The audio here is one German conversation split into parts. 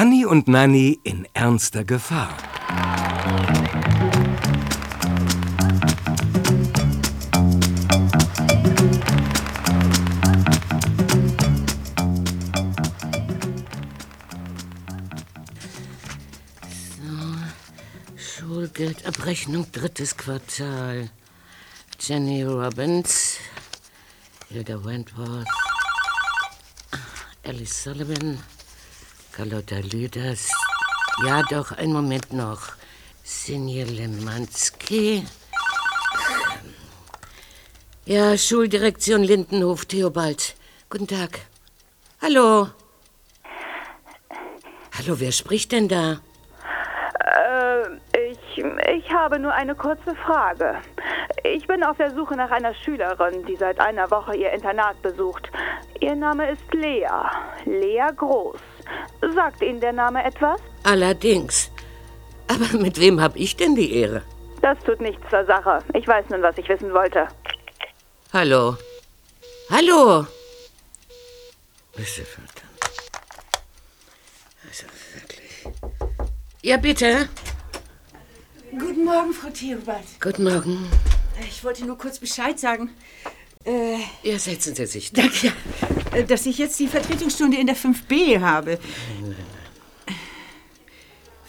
Hanni und Nanni in ernster Gefahr. Schulgeldabrechnung drittes Quartal. Jenny Robbins, Hilda Wentworth, Alice Sullivan, Carlotta Lüders. Ja, doch, einen Moment noch. Sinje Lemanski. Ja, Schuldirektion Lindenhof, Theobald. Guten Tag. Hallo. Hallo, wer spricht denn da? Äh, ich, ich habe nur eine kurze Frage. Ich bin auf der Suche nach einer Schülerin, die seit einer Woche ihr Internat besucht. Ihr Name ist Lea. Lea Groß. Sagt Ihnen der Name etwas? Allerdings. Aber mit wem hab ich denn die Ehre? Das tut nichts zur Sache. Ich weiß nun, was ich wissen wollte. Hallo. Hallo. Bitte, verdammt. Also wirklich. Ja, bitte. Guten Morgen, Frau Theobald. Guten Morgen. Ich wollte nur kurz Bescheid sagen. Äh, Ja, setzen Sie sich. danke, äh, dass ich jetzt die Vertretungsstunde in der 5b habe.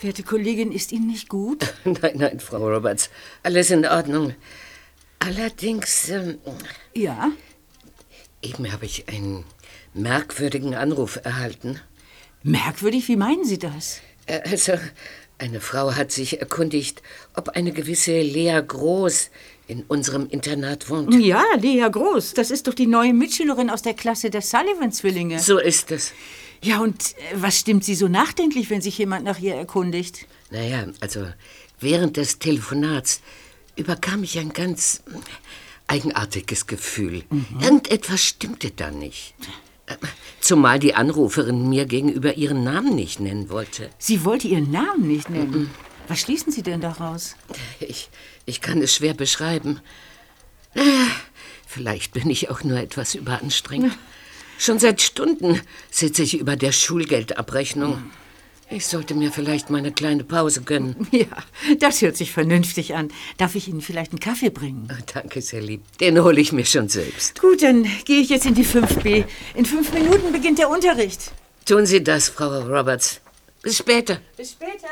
Werte Kollegin, ist Ihnen nicht gut? Nein, nein, Frau Roberts. Alles in Ordnung. Allerdings, ähm, Ja. eben habe ich einen merkwürdigen Anruf erhalten. Merkwürdig, wie meinen Sie das? Äh, Also, eine Frau hat sich erkundigt, ob eine gewisse Lea Groß in unserem Internat wohnt. Ja, Lea Groß. Das ist doch die neue Mitschülerin aus der Klasse der Sullivan-Zwillinge. So ist es. Ja, und äh, was stimmt Sie so nachdenklich, wenn sich jemand nach ihr erkundigt? Naja, also während des Telefonats überkam mich ein ganz eigenartiges Gefühl. Irgendetwas stimmte da nicht. Äh, Zumal die Anruferin mir gegenüber ihren Namen nicht nennen wollte. Sie wollte Ihren Namen nicht nennen. Was schließen Sie denn daraus? Ich, ich kann es schwer beschreiben. Naja, vielleicht bin ich auch nur etwas überanstrengt. Schon seit Stunden sitze ich über der Schulgeldabrechnung. Ich sollte mir vielleicht mal eine kleine Pause gönnen. Ja, das hört sich vernünftig an. Darf ich Ihnen vielleicht einen Kaffee bringen? Oh, danke, sehr lieb. Den hole ich mir schon selbst. Gut, dann gehe ich jetzt in die 5b. In fünf Minuten beginnt der Unterricht. Tun Sie das, Frau Roberts. Bis später. Bis später.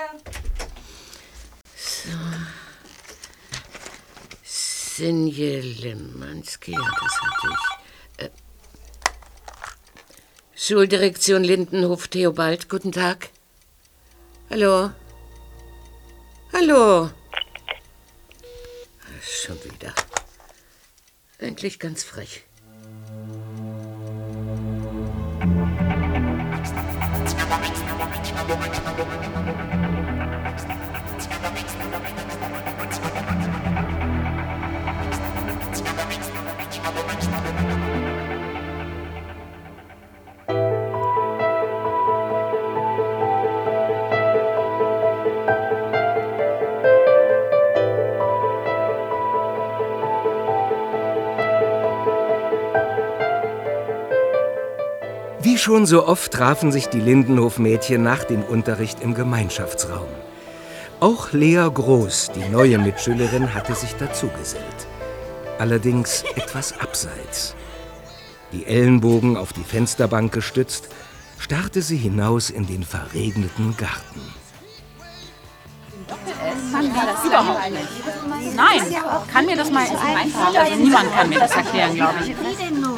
Sinje Lemanski, ja, das hatte ich. Äh, Schuldirektion Lindenhof Theobald, guten Tag. Hallo? Hallo? Schon wieder. Eigentlich ganz frech. Schon so oft trafen sich die Lindenhof-Mädchen nach dem Unterricht im Gemeinschaftsraum. Auch Lea Groß, die neue Mitschülerin, hatte sich dazugesellt. Allerdings etwas abseits. Die Ellenbogen auf die Fensterbank gestützt, starrte sie hinaus in den verregneten Garten. Überhaupt nicht. Nein, kann mir das mal, also niemand kann mir das erklären, glaube ich.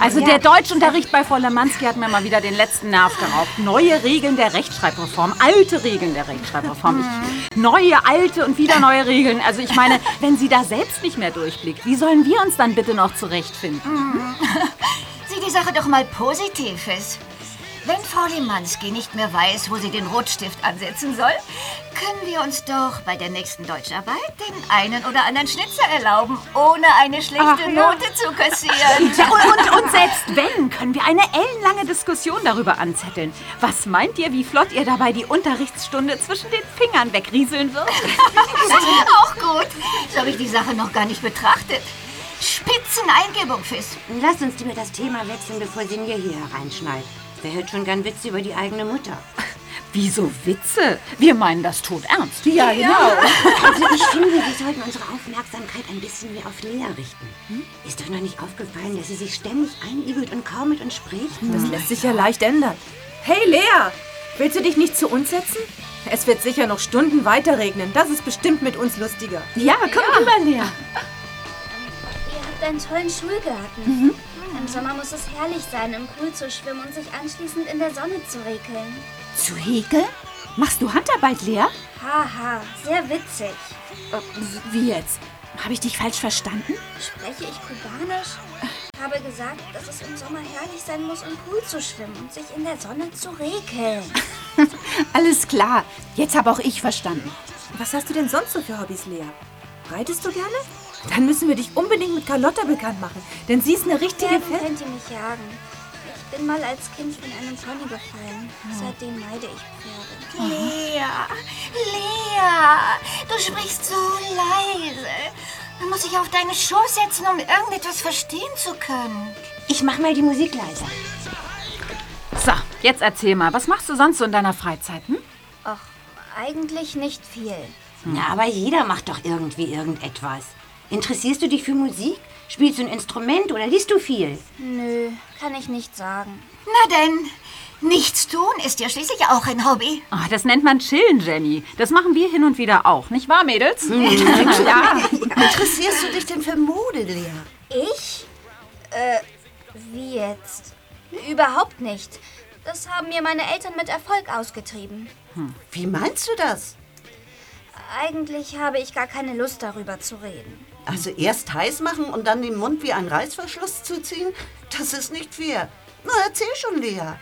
Also der Deutschunterricht bei Frau Lemanski hat mir mal wieder den letzten Nerv geraubt. Neue Regeln der Rechtschreibreform, alte Regeln der Rechtschreibreform. Ich, neue, alte und wieder neue Regeln. Also ich meine, wenn sie da selbst nicht mehr durchblickt, wie sollen wir uns dann bitte noch zurechtfinden? Sieh die Sache doch mal positiv ist. Wenn Frau Limanski nicht mehr weiß, wo sie den Rotstift ansetzen soll, können wir uns doch bei der nächsten Deutscharbeit den einen oder anderen Schnitzer erlauben, ohne eine schlechte Ach, ja. Note zu kassieren. Ja, und, und, und selbst wenn, können wir eine ellenlange Diskussion darüber anzetteln. Was meint ihr, wie flott ihr dabei die Unterrichtsstunde zwischen den Fingern wegrieseln wird? Auch gut. So habe ich die Sache noch gar nicht betrachtet. Spitzeneingebung, Fiss. Lass uns lieber das Thema wechseln, bevor Sinja hier hereinschneit. Wer hört schon gern Witze über die eigene Mutter? Wieso Witze? Wir meinen das tot ernst. Ja, genau. Also ich finde, wir sollten unsere Aufmerksamkeit ein bisschen mehr auf Lea richten. Hm? Ist doch noch nicht aufgefallen, dass sie sich ständig einübelt und kaum mit uns spricht? Das lässt sich ja leicht ändern. Hey, Lea! Willst du dich nicht zu uns setzen? Es wird sicher noch Stunden weiter regnen. Das ist bestimmt mit uns lustiger. Ja, komm rüber, Lea. Habt einen tollen Schulgarten. Mhm. Im Sommer muss es herrlich sein, im Pool zu schwimmen und sich anschließend in der Sonne zu regeln. Zu Häkeln? Machst du Handarbeit, Lea? Haha, sehr witzig. Wie jetzt? Habe ich dich falsch verstanden? Spreche ich Kubanisch? Ich habe gesagt, dass es im Sommer herrlich sein muss, im Pool zu schwimmen und sich in der Sonne zu regeln. Alles klar. Jetzt habe auch ich verstanden. Was hast du denn sonst so für Hobbys, Lea? Reitest du gerne? Dann müssen wir dich unbedingt mit Carlotta bekannt machen, denn sie ist eine richtige Fan. könnt ihr mich jagen. Ich bin mal als Kind von einem Pony gefallen. Seitdem meide ich Pferde. Lea, Lea, du sprichst so leise. Man muss sich auf deinen Schoß setzen, um irgendetwas verstehen zu können. Ich mach mal die Musik leiser. So, jetzt erzähl mal, was machst du sonst so in deiner Freizeit? Hm? Ach, eigentlich nicht viel. Na, aber jeder macht doch irgendwie irgendetwas. Interessierst du dich für Musik? Spielst du ein Instrument oder liest du viel? Nö, kann ich nicht sagen. Na denn, nichts tun ist ja schließlich auch ein Hobby. Ah, das nennt man Chillen, Jenny. Das machen wir hin und wieder auch, nicht wahr, Mädels? ja. Interessierst du dich denn für Mode, Lea? Ich? Äh, wie jetzt? Überhaupt nicht. Das haben mir meine Eltern mit Erfolg ausgetrieben. Wie meinst du das? Eigentlich habe ich gar keine Lust darüber zu reden. Also erst heiß machen und dann den Mund wie ein Reißverschluss zuziehen? Das ist nicht fair. Na, erzähl schon, Lea.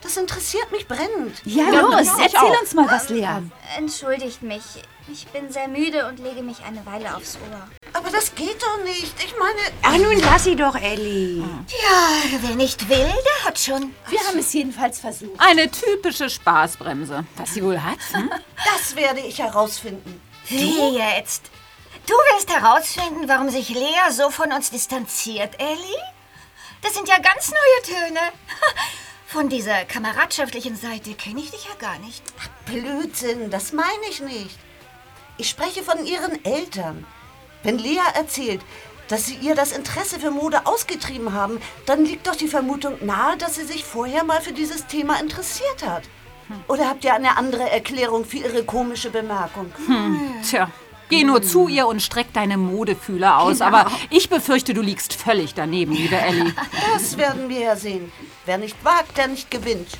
Das interessiert mich brennend. Ja, los, erzähl uns mal was, Lea. Entschuldigt mich. Ich bin sehr müde und lege mich eine Weile aufs Ohr. Aber das geht doch nicht. Ich meine, Ach, nun lass sie doch, Ellie. Ja, wer nicht will, der hat schon. Wir haben es jedenfalls versucht. Eine typische Spaßbremse. Was sie wohl hat? Hm? das werde ich herausfinden. Wie jetzt? Du willst herausfinden, warum sich Lea so von uns distanziert, Ellie? Das sind ja ganz neue Töne. Von dieser kameradschaftlichen Seite kenne ich dich ja gar nicht. Blödsinn, das meine ich nicht. Ich spreche von ihren Eltern. Wenn Lea erzählt, dass sie ihr das Interesse für Mode ausgetrieben haben, dann liegt doch die Vermutung nahe, dass sie sich vorher mal für dieses Thema interessiert hat. Oder habt ihr eine andere Erklärung für ihre komische Bemerkung? Tja, geh nur zu ihr und streck deine Modefühler aus. Aber ich befürchte, du liegst völlig daneben, liebe Ellie. Das werden wir ja sehen. Wer nicht wagt, der nicht gewinnt.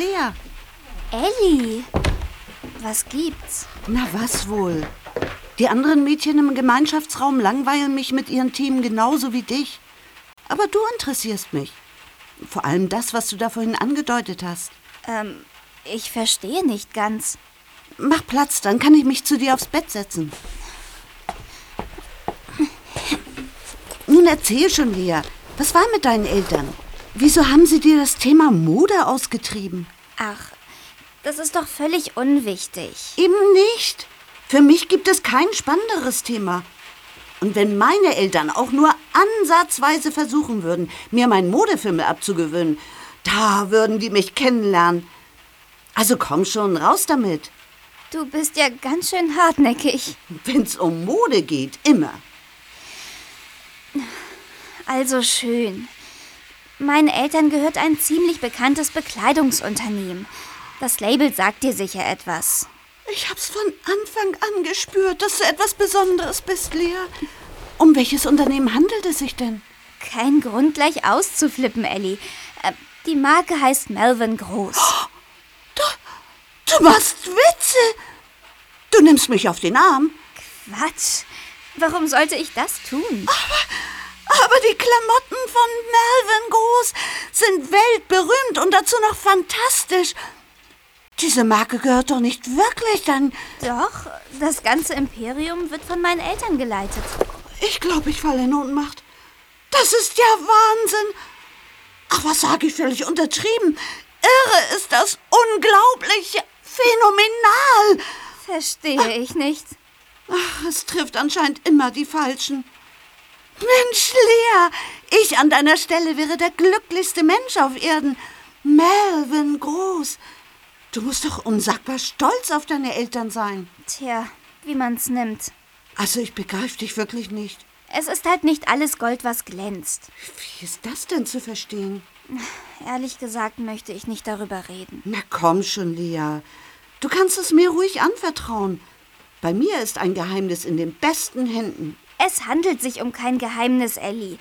Lea. Ellie! Was gibt's? Na was wohl? Die anderen Mädchen im Gemeinschaftsraum langweilen mich mit ihren Themen genauso wie dich. Aber du interessierst mich. Vor allem das, was du da vorhin angedeutet hast. Ähm, ich verstehe nicht ganz. Mach Platz, dann kann ich mich zu dir aufs Bett setzen. Nun erzähl schon, Lea. Was war mit deinen Eltern? Wieso haben sie dir das Thema Mode ausgetrieben? Ach, das ist doch völlig unwichtig. Eben nicht. Für mich gibt es kein spannenderes Thema. Und wenn meine Eltern auch nur ansatzweise versuchen würden, mir meinen Modefimmel abzugewöhnen, da würden die mich kennenlernen. Also komm schon, raus damit. Du bist ja ganz schön hartnäckig. Wenn's um Mode geht, immer. Also schön. Meinen Eltern gehört ein ziemlich bekanntes Bekleidungsunternehmen. Das Label sagt dir sicher etwas. Ich hab's von Anfang an gespürt, dass du etwas Besonderes bist, Lea. Um welches Unternehmen handelt es sich denn? Kein Grund, gleich auszuflippen, Ellie. Äh, die Marke heißt Melvin Groß. Du machst Witze. Du nimmst mich auf den Arm. Quatsch. Warum sollte ich das tun? Aber die Klamotten von Melvin Groß sind weltberühmt und dazu noch fantastisch. Diese Marke gehört doch nicht wirklich dann. Doch, das ganze Imperium wird von meinen Eltern geleitet. Ich glaube, ich falle in Ohnmacht. Das ist ja Wahnsinn. Ach, was sage ich völlig untertrieben? Irre ist das unglaublich phänomenal. Verstehe ich nicht. Ach, es trifft anscheinend immer die Falschen. Mensch, Lea, ich an deiner Stelle wäre der glücklichste Mensch auf Erden. Melvin Groß. Du musst doch unsagbar stolz auf deine Eltern sein. Tja, wie man's nimmt. Also ich begreife dich wirklich nicht. Es ist halt nicht alles Gold, was glänzt. Wie ist das denn zu verstehen? Ehrlich gesagt möchte ich nicht darüber reden. Na komm schon, Lea. Du kannst es mir ruhig anvertrauen. Bei mir ist ein Geheimnis in den besten Händen. Es handelt sich um kein Geheimnis, Ellie,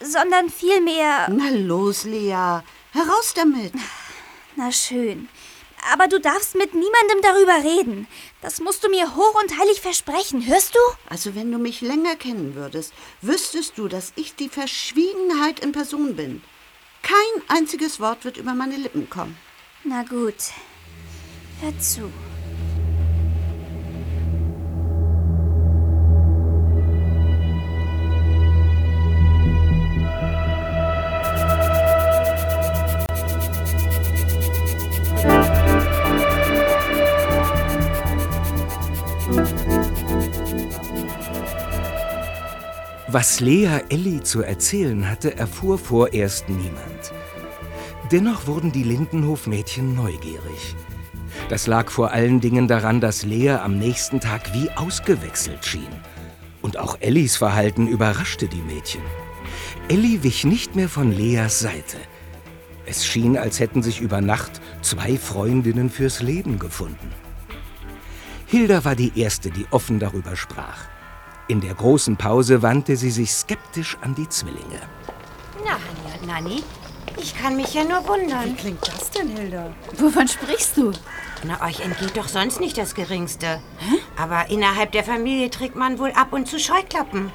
sondern vielmehr. Na los, Lea. Heraus damit. Na schön. Aber du darfst mit niemandem darüber reden. Das musst du mir hoch und heilig versprechen, hörst du? Also wenn du mich länger kennen würdest, wüsstest du, dass ich die Verschwiegenheit in Person bin. Kein einziges Wort wird über meine Lippen kommen. Na gut. Hör zu. Was Lea Elli zu erzählen hatte, erfuhr vorerst niemand. Dennoch wurden die Lindenhof-Mädchen neugierig. Das lag vor allen Dingen daran, dass Lea am nächsten Tag wie ausgewechselt schien. Und auch Ellis Verhalten überraschte die Mädchen. Elli wich nicht mehr von Leas Seite. Es schien, als hätten sich über Nacht zwei Freundinnen fürs Leben gefunden. Hilda war die Erste, die offen darüber sprach. In der großen Pause wandte sie sich skeptisch an die Zwillinge. Na, Hanni und Nanni, ich kann mich ja nur wundern. Wie klingt das denn, Hilda? Wovon sprichst du? Na, euch entgeht doch sonst nicht das Geringste. Hä? Aber innerhalb der Familie trägt man wohl ab und zu Scheuklappen.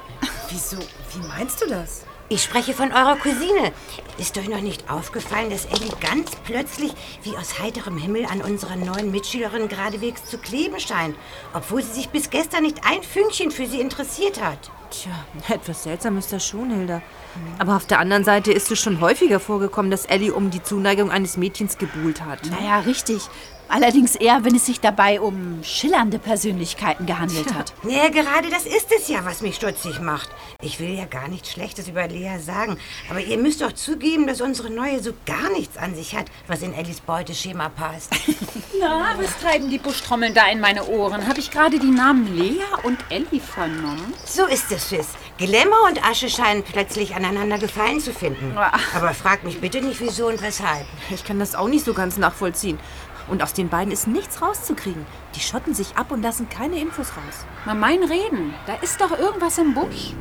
Wieso? Wie meinst du das? Ich spreche von eurer Cousine. Ist euch noch nicht aufgefallen, dass Ellie ganz plötzlich wie aus heiterem Himmel an unserer neuen Mitschülerin geradewegs zu kleben scheint, obwohl sie sich bis gestern nicht ein Fünkchen für sie interessiert hat? Tja, etwas seltsam ist das schon, Hilda. Aber auf der anderen Seite ist es schon häufiger vorgekommen, dass Ellie um die Zuneigung eines Mädchens gebuhlt hat. Naja, richtig. Allerdings eher, wenn es sich dabei um schillernde Persönlichkeiten gehandelt hat. Ja, gerade das ist es ja, was mich stutzig macht. Ich will ja gar nichts Schlechtes über Lea sagen, aber ihr müsst doch zugeben, dass unsere Neue so gar nichts an sich hat, was in Ellis Beuteschema passt. Na, was treiben die Buschtrommeln da in meine Ohren? Habe ich gerade die Namen Lea und Ellie vernommen? So ist es, Fiss. Glamour und Asche scheinen plötzlich aneinander gefallen zu finden. Aber frag mich bitte nicht, wieso und weshalb. Ich kann das auch nicht so ganz nachvollziehen. Und aus den beiden ist nichts rauszukriegen. Die schotten sich ab und lassen keine Infos raus. Mal mein Reden. Da ist doch irgendwas im Busch.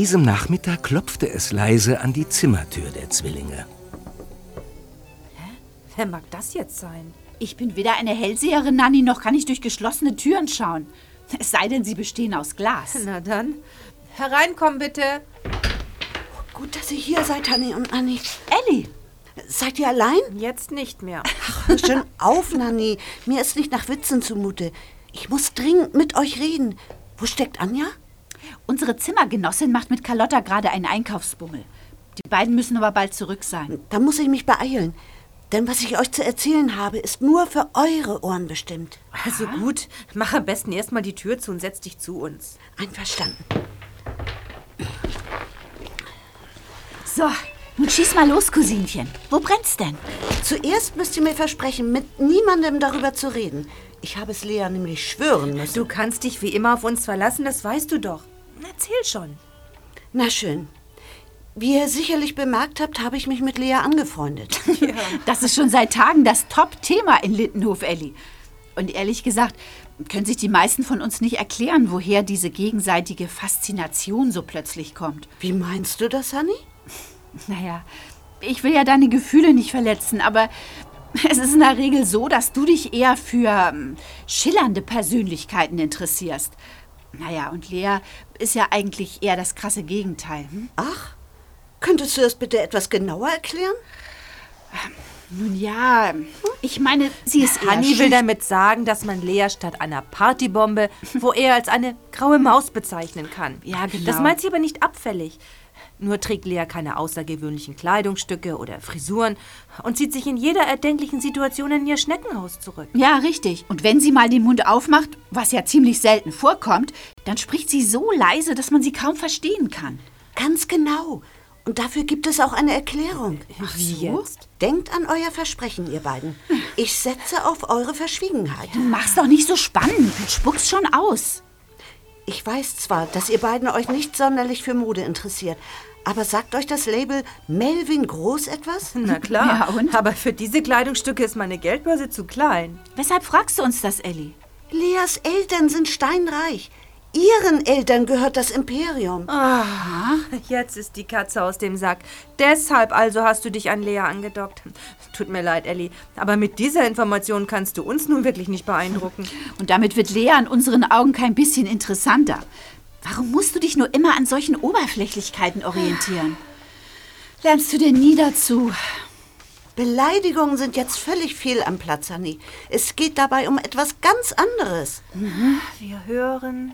Diesem Nachmittag klopfte es leise an die Zimmertür der Zwillinge. Wer mag das jetzt sein? Ich bin weder eine Hellseherin, Nanni, noch kann ich durch geschlossene Türen schauen. Es sei denn, sie bestehen aus Glas. Na dann, hereinkommen bitte. Gut, dass ihr hier seid, Hanni und Anni. Ellie! Seid ihr allein? Jetzt nicht mehr. Ach, hör schon auf, Nanni. Mir ist nicht nach Witzen zumute. Ich muss dringend mit euch reden. Wo steckt Anja? Unsere Zimmergenossin macht mit Carlotta gerade einen Einkaufsbummel. Die beiden müssen aber bald zurück sein. Da muss ich mich beeilen. Denn was ich euch zu erzählen habe, ist nur für eure Ohren bestimmt. Also gut, mach am besten erstmal die Tür zu und setz dich zu uns. Einverstanden. So, nun schieß mal los, Cousinchen. Wo brennt's denn? Zuerst müsst ihr mir versprechen, mit niemandem darüber zu reden. Ich habe es Lea nämlich schwören müssen. Du kannst dich wie immer auf uns verlassen, das weißt du doch. Erzähl schon. Na schön. Wie ihr sicherlich bemerkt habt, habe ich mich mit Lea angefreundet. Das ist schon seit Tagen das Top-Thema in Lindenhof, Elli. Und ehrlich gesagt, können sich die meisten von uns nicht erklären, woher diese gegenseitige Faszination so plötzlich kommt. Wie meinst du das, Hanni? Naja, ich will ja deine Gefühle nicht verletzen, aber Es ist in der Regel so, dass du dich eher für ähm, schillernde Persönlichkeiten interessierst. Naja, und Lea ist ja eigentlich eher das krasse Gegenteil. Hm? Ach, könntest du das bitte etwas genauer erklären? Nun ja, ich meine, sie ist eher Hanni will damit sagen, dass man Lea statt einer Partybombe wo er als eine graue Maus bezeichnen kann. Ja, genau. Das meint sie aber nicht abfällig. Nur trägt Lea keine außergewöhnlichen Kleidungsstücke oder Frisuren und zieht sich in jeder erdenklichen Situation in ihr Schneckenhaus zurück. Ja, richtig. Und wenn sie mal den Mund aufmacht, was ja ziemlich selten vorkommt, dann spricht sie so leise, dass man sie kaum verstehen kann. Ganz genau. Und dafür gibt es auch eine Erklärung. Ach, wie jetzt? Denkt an euer Versprechen, ihr beiden. Ich setze auf eure Verschwiegenheit. Du machst doch nicht so spannend und spuckst schon aus. Ich weiß zwar, dass ihr beiden euch nicht sonderlich für Mode interessiert, aber sagt euch das Label Melvin Groß etwas? Na klar. Ja, und? Aber für diese Kleidungsstücke ist meine Geldbörse zu klein. Weshalb fragst du uns das, Ellie? Leas Eltern sind steinreich. Ihren Eltern gehört das Imperium. Jetzt ist die Katze aus dem Sack. Deshalb also hast du dich an Lea angedockt. Tut mir leid, Ellie, aber mit dieser Information kannst du uns nun wirklich nicht beeindrucken. Und damit wird Lea in unseren Augen kein bisschen interessanter. Warum musst du dich nur immer an solchen Oberflächlichkeiten orientieren? Lernst du denn nie dazu? Beleidigungen sind jetzt völlig fehl am Platz, Hanni. Es geht dabei um etwas ganz anderes. Wir hören.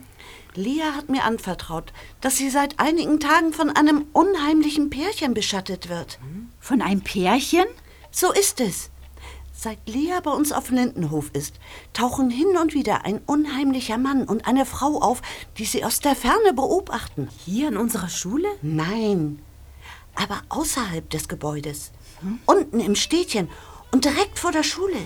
Lea hat mir anvertraut, dass sie seit einigen Tagen von einem unheimlichen Pärchen beschattet wird. Von einem Pärchen? So ist es. Seit Lea bei uns auf Lindenhof ist, tauchen hin und wieder ein unheimlicher Mann und eine Frau auf, die sie aus der Ferne beobachten. Hier in unserer Schule? Nein, aber außerhalb des Gebäudes. Unten im Städtchen und direkt vor der Schule.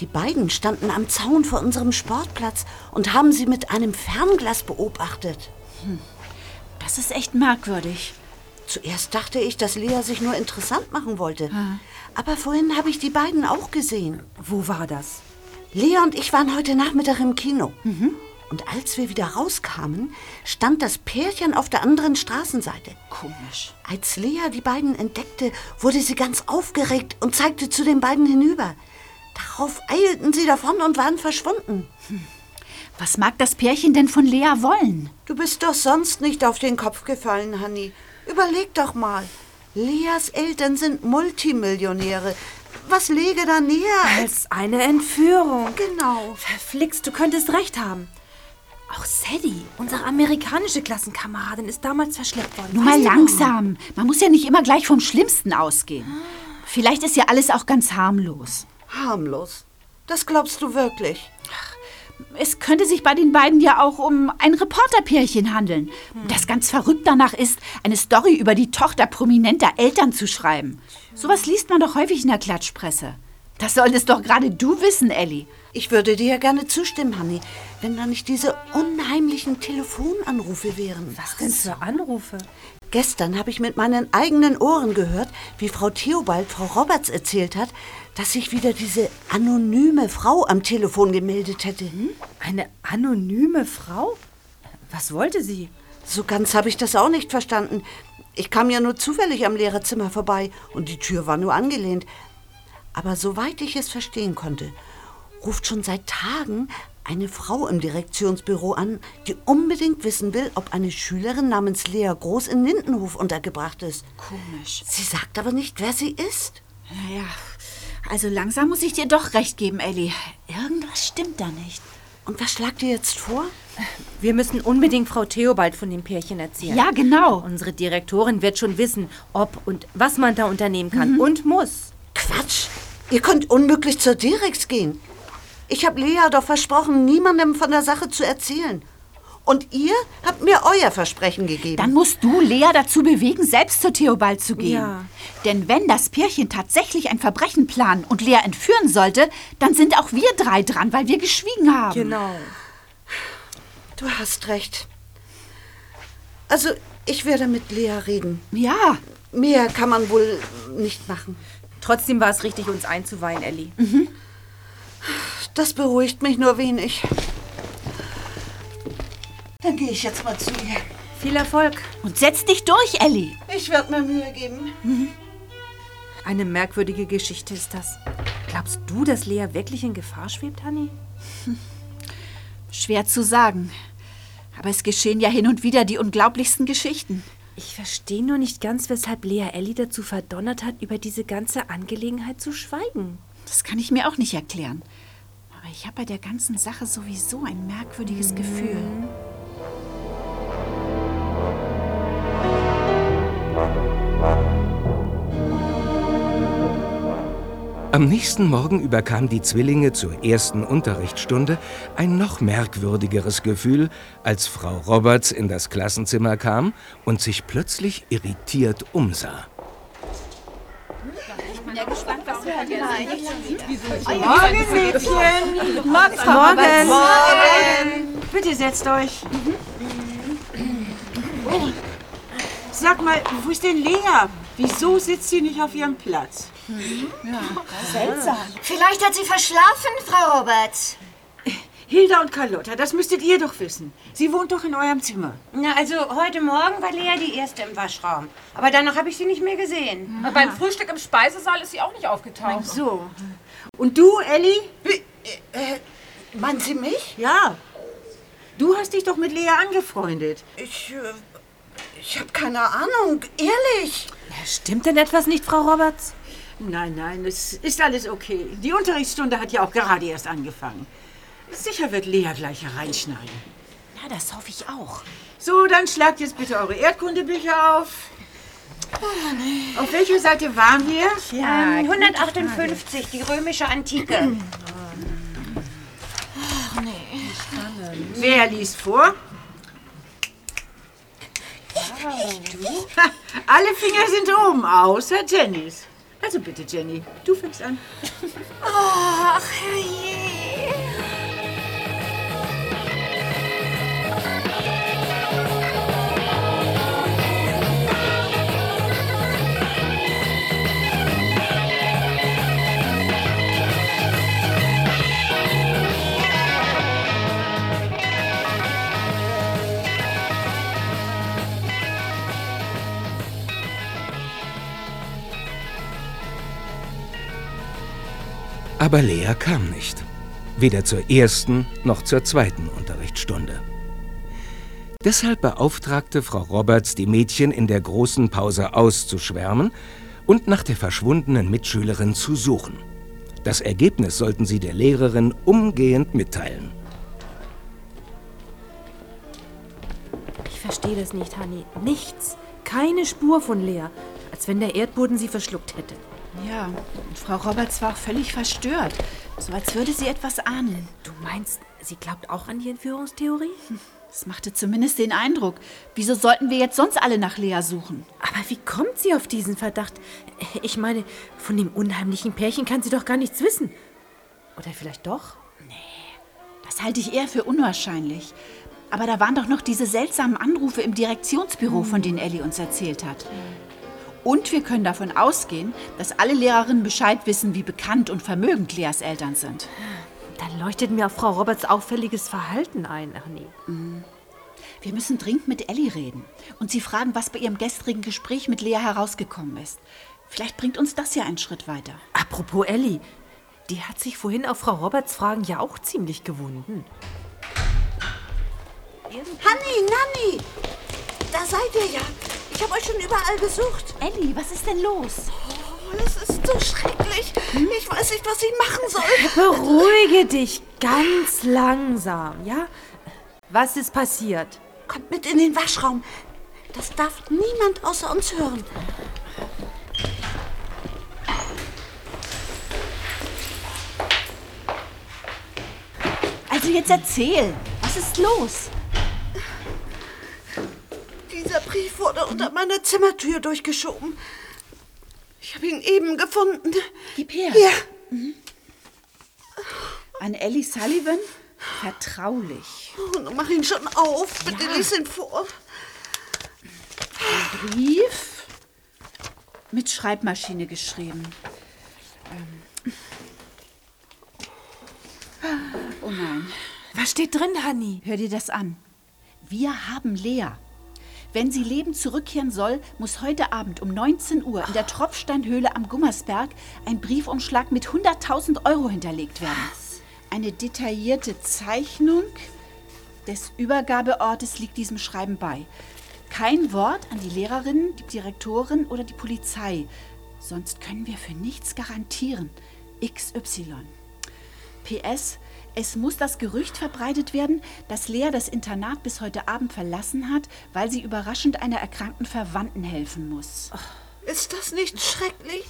Die beiden standen am Zaun vor unserem Sportplatz und haben sie mit einem Fernglas beobachtet. Das ist echt merkwürdig. Zuerst dachte ich, dass Lea sich nur interessant machen wollte. Aber vorhin habe ich die beiden auch gesehen. Wo war das? Lea und ich waren heute Nachmittag im Kino. Und als wir wieder rauskamen, stand das Pärchen auf der anderen Straßenseite. Komisch. Als Lea die beiden entdeckte, wurde sie ganz aufgeregt und zeigte zu den beiden hinüber. Darauf eilten sie davon und waren verschwunden. Was mag das Pärchen denn von Lea wollen? Du bist doch sonst nicht auf den Kopf gefallen, Hanni. Überleg doch mal. Leas Eltern sind Multimillionäre. Was läge da näher? Als eine Entführung. Genau. Verflixt, du könntest recht haben. Auch Sadie, unsere amerikanische Klassenkameradin, ist damals verschleppt worden. Nur mal langsam. Man muss ja nicht immer gleich vom Schlimmsten ausgehen. Vielleicht ist ja alles auch ganz harmlos. Harmlos. Das glaubst du wirklich? Es könnte sich bei den beiden ja auch um ein Reporterpärchen handeln, das ganz verrückt danach ist, eine Story über die Tochter prominenter Eltern zu schreiben. Sowas liest man doch häufig in der Klatschpresse. Das solltest doch gerade du wissen, Ellie. Ich würde dir ja gerne zustimmen, Hanni, wenn da nicht diese unheimlichen Telefonanrufe wären. Was denn für Anrufe? Gestern habe ich mit meinen eigenen Ohren gehört, wie Frau Theobald Frau Roberts erzählt hat, dass sich wieder diese anonyme Frau am Telefon gemeldet hätte. Hm? Eine anonyme Frau? Was wollte sie? So ganz habe ich das auch nicht verstanden. Ich kam ja nur zufällig am Lehrerzimmer vorbei und die Tür war nur angelehnt. Aber soweit ich es verstehen konnte, ruft schon seit Tagen eine Frau im Direktionsbüro an, die unbedingt wissen will, ob eine Schülerin namens Lea Groß in Lindenhof untergebracht ist. Komisch. Sie sagt aber nicht, wer sie ist. Naja, also langsam muss ich dir doch recht geben, Ellie. Irgendwas stimmt da nicht. Und was schlagt ihr jetzt vor? Wir müssen unbedingt Frau Theobald von dem Pärchen erzählen. Ja, genau. Unsere Direktorin wird schon wissen, ob und was man da unternehmen kann und muss. Quatsch! Ihr könnt unmöglich zur Direx gehen. Ich habe Lea doch versprochen, niemandem von der Sache zu erzählen. Und ihr habt mir euer Versprechen gegeben. Dann musst du Lea dazu bewegen, selbst zur Theobald zu gehen. Ja. Denn wenn das Pärchen tatsächlich ein Verbrechen planen und Lea entführen sollte, dann sind auch wir drei dran, weil wir geschwiegen haben. Genau. Du hast recht. Also, ich werde mit Lea reden. Ja, Mehr kann man wohl nicht machen. Trotzdem war es richtig, uns einzuweihen, Ellie. Das beruhigt mich nur wenig. Dann gehe ich jetzt mal zu ihr. Viel Erfolg. und setz dich durch, Ellie. Ich werde mir Mühe geben. Eine merkwürdige Geschichte ist das. Glaubst du, dass Lea wirklich in Gefahr schwebt, Hanni? Schwer zu sagen. Aber es geschehen ja hin und wieder die unglaublichsten Geschichten. Ich verstehe nur nicht ganz, weshalb Lea Ellie dazu verdonnert hat, über diese ganze Angelegenheit zu schweigen. Das kann ich mir auch nicht erklären. Aber ich habe bei der ganzen Sache sowieso ein merkwürdiges Gefühl. Am nächsten Morgen überkam die Zwillinge zur ersten Unterrichtsstunde ein noch merkwürdigeres Gefühl, als Frau Roberts in das Klassenzimmer kam und sich plötzlich irritiert umsah. Morgen, Mädchen. Morgen, Frau Morgen. Roberts. Morgen. Bitte setzt euch. Oh. Sag mal, wo ist denn Lea? Wieso sitzt sie nicht auf ihrem Platz? Seltsam. Vielleicht hat sie verschlafen, Frau Roberts. Hilda und Carlotta, das müsstet ihr doch wissen. Sie wohnt doch in eurem Zimmer. Na, also heute Morgen war Lea die Erste im Waschraum. Aber danach habe ich sie nicht mehr gesehen. Aber beim Frühstück im Speisesaal ist sie auch nicht aufgetaucht. So. Und du, Elli? Äh, meinen Sie mich? Ja. Du hast dich doch mit Lea angefreundet. Ich, äh, ich habe keine Ahnung, ehrlich. Stimmt denn etwas nicht, Frau Roberts? Nein, nein, es ist alles okay. Die Unterrichtsstunde hat ja auch gerade erst angefangen. Sicher wird Lea gleich hereinschneiden. Ja, das hoffe ich auch. So, dann schlagt jetzt bitte eure Erdkundebücher auf. Auf welcher Seite waren wir? Ähm, 158, die römische Antike. Wer liest vor? Du? Alle Finger sind oben, außer Jennys. Also bitte, Jenny, du fängst an. Ach, herrje. Aber Lea kam nicht. Weder zur ersten noch zur zweiten Unterrichtsstunde. Deshalb beauftragte Frau Roberts die Mädchen in der großen Pause auszuschwärmen und nach der verschwundenen Mitschülerin zu suchen. Das Ergebnis sollten sie der Lehrerin umgehend mitteilen. Ich verstehe das nicht, Hanni. Nichts. Keine Spur von Lea. Als wenn der Erdboden sie verschluckt hätte. Ja, und Frau Roberts war auch völlig verstört. So als würde sie etwas ahnen. Du meinst, sie glaubt auch an die Entführungstheorie? Das machte zumindest den Eindruck. Wieso sollten wir jetzt sonst alle nach Lea suchen? Aber wie kommt sie auf diesen Verdacht? Ich meine, von dem unheimlichen Pärchen kann sie doch gar nichts wissen. Oder vielleicht doch? Das halte ich eher für unwahrscheinlich. Aber da waren doch noch diese seltsamen Anrufe im Direktionsbüro, von denen Ellie uns erzählt hat. Und wir können davon ausgehen, dass alle Lehrerinnen Bescheid wissen, wie bekannt und vermögend Leas Eltern sind. Dann leuchtet mir auch Frau Roberts auffälliges Verhalten ein, Annie. Wir müssen dringend mit Ellie reden und sie fragen, was bei ihrem gestrigen Gespräch mit Lea herausgekommen ist. Vielleicht bringt uns das ja einen Schritt weiter. Apropos Ellie, die hat sich vorhin auf Frau Roberts Fragen ja auch ziemlich gewunden. Hanni, Nanni, da seid ihr ja. Ich habe euch schon überall gesucht. Ellie, was ist denn los? Oh, das ist so schrecklich. Ich weiß nicht, was ich machen soll. Beruhige dich ganz langsam, ja? Was ist passiert? Kommt mit in den Waschraum. Das darf niemand außer uns hören. Also jetzt erzähl, was ist los? Dieser Brief wurde unter meiner Zimmertür durchgeschoben. Ich habe ihn eben gefunden. Gib her. Hier. An Ellie Sullivan? Vertraulich. Oh, nun mach ihn schon auf. Bitte lies ihn vor. Brief mit Schreibmaschine geschrieben. Ähm. Oh nein. Was steht drin, Hanni? Hör dir das an. Wir haben Lea. Wenn sie lebend zurückkehren soll, muss heute Abend um 19 Uhr in der Tropfsteinhöhle am Gummersberg ein Briefumschlag mit 100.000 Euro hinterlegt werden. Eine detaillierte Zeichnung des Übergabeortes liegt diesem Schreiben bei. Kein Wort an die Lehrerin, die Direktorin oder die Polizei. Sonst können wir für nichts garantieren. XY. PS, es muss das Gerücht verbreitet werden, dass Lea das Internat bis heute Abend verlassen hat, weil sie überraschend einer erkrankten Verwandten helfen muss. Ist das nicht schrecklich?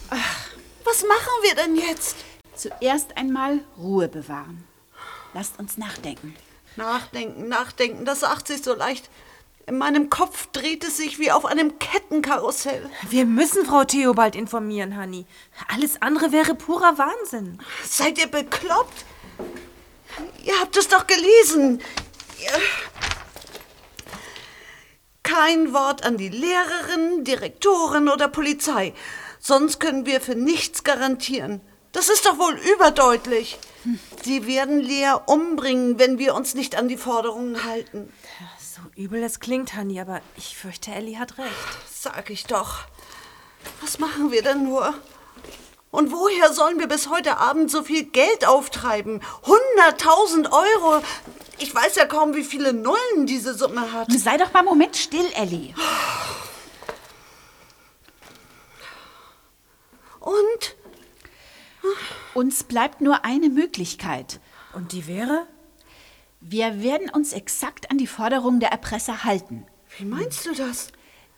Was machen wir denn jetzt? Zuerst einmal Ruhe bewahren. Lasst uns nachdenken. Nachdenken, nachdenken, das sagt sich so leicht. In meinem Kopf dreht es sich wie auf einem Kettenkarussell. Wir müssen Frau Theobald informieren, Hanni. Alles andere wäre purer Wahnsinn. Seid ihr bekloppt? Ihr habt es doch gelesen. Kein Wort an die Lehrerin, Direktorin oder Polizei. Sonst können wir für nichts garantieren. Das ist doch wohl überdeutlich. Sie werden Lea umbringen, wenn wir uns nicht an die Forderungen halten. So übel es klingt, Hanni, aber ich fürchte, Ellie hat recht. Sag ich doch. Was machen wir denn nur? Und woher sollen wir bis heute Abend so viel Geld auftreiben? 100.000 Euro. Ich weiß ja kaum, wie viele Nullen diese Summe hat. Sei doch mal einen Moment still, Ellie. Und? Uns bleibt nur eine Möglichkeit. Und die wäre? Wir werden uns exakt an die Forderungen der Erpresser halten. Wie meinst du das?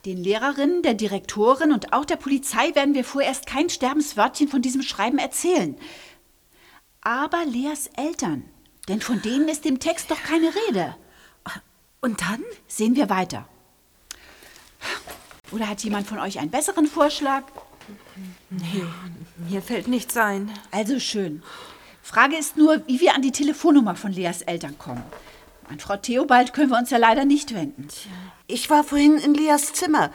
Den Lehrerinnen, der Direktorin und auch der Polizei werden wir vorerst kein Sterbenswörtchen von diesem Schreiben erzählen. Aber Leas Eltern, denn von denen ist im Text doch keine Rede. Und dann? Sehen wir weiter. Oder hat jemand von euch einen besseren Vorschlag? Nee, mir fällt nichts ein. Also schön. Frage ist nur, wie wir an die Telefonnummer von Leas Eltern kommen. An Frau Theobald können wir uns ja leider nicht wenden. Ich war vorhin in Leas Zimmer.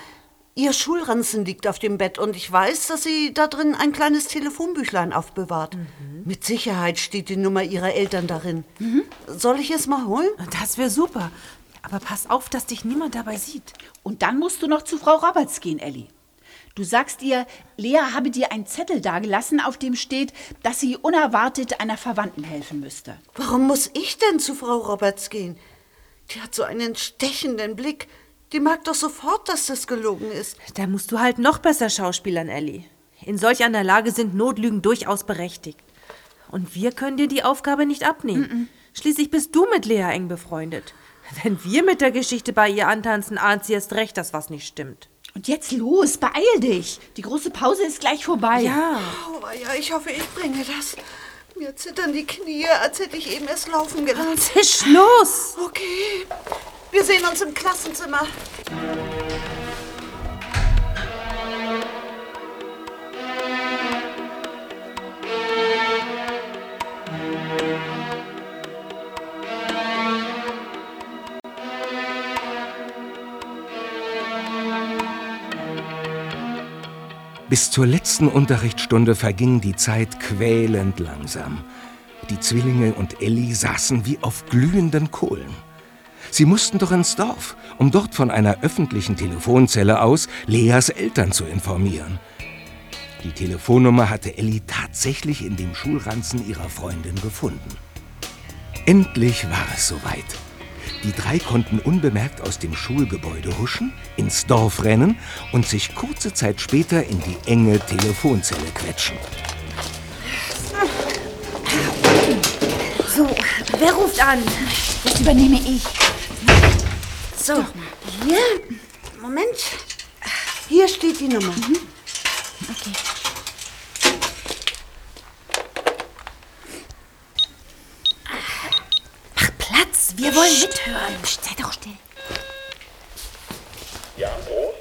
Ihr Schulranzen liegt auf dem Bett und ich weiß, dass sie da drin ein kleines Telefonbüchlein aufbewahrt. Mit Sicherheit steht die Nummer ihrer Eltern darin. Soll ich es mal holen? Das wäre super. Aber pass auf, dass dich niemand dabei sieht. Und dann musst du noch zu Frau Roberts gehen, Elli. Du sagst ihr, Lea habe dir einen Zettel dagelassen, auf dem steht, dass sie unerwartet einer Verwandten helfen müsste. Warum muss ich denn zu Frau Roberts gehen? Die hat so einen stechenden Blick. Die mag doch sofort, dass das gelogen ist. Da musst du halt noch besser schauspielern, Ellie. In solch einer Lage sind Notlügen durchaus berechtigt. Und wir können dir die Aufgabe nicht abnehmen. Schließlich bist du mit Lea eng befreundet. Wenn wir mit der Geschichte bei ihr antanzen, ahnt sie erst recht, dass was nicht stimmt. Und jetzt los, beeil dich. Die große Pause ist gleich vorbei. Ja. Oh, ja, ich hoffe, ich bringe das. Mir zittern die Knie, als hätte ich eben erst laufen gelernt. Zisch los! Okay, wir sehen uns im Klassenzimmer. Bis zur letzten Unterrichtsstunde verging die Zeit quälend langsam. Die Zwillinge und Elli saßen wie auf glühenden Kohlen. Sie mussten doch ins Dorf, um dort von einer öffentlichen Telefonzelle aus Leas Eltern zu informieren. Die Telefonnummer hatte Elli tatsächlich in dem Schulranzen ihrer Freundin gefunden. Endlich war es soweit. Die drei konnten unbemerkt aus dem Schulgebäude huschen, ins Dorf rennen und sich kurze Zeit später in die enge Telefonzelle quetschen. So, wer ruft an? Das übernehme ich. So, hier, Moment. Hier steht die Nummer. Okay. Platz, wir wollen mithören. Psst, sei doch still. Ja, groß?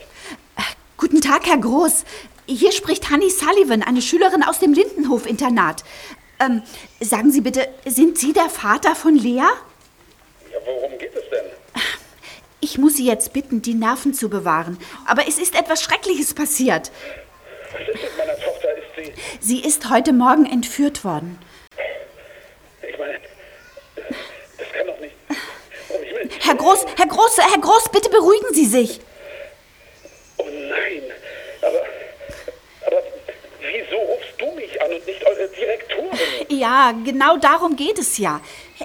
Guten Tag, Herr Groß. Hier spricht Hanni Sullivan, eine Schülerin aus dem Lindenhof-Internat. Ähm, sagen Sie bitte, sind Sie der Vater von Lea? Ja, worum geht es denn? Ich muss Sie jetzt bitten, die Nerven zu bewahren. Aber es ist etwas Schreckliches passiert. Was ist mit meiner Tochter? Ist sie. Sie ist heute Morgen entführt worden. Herr Groß, Herr Groß, Herr Groß, bitte beruhigen Sie sich. Oh nein, aber, aber wieso rufst du mich an und nicht eure Direktorin? Ja, genau darum geht es ja.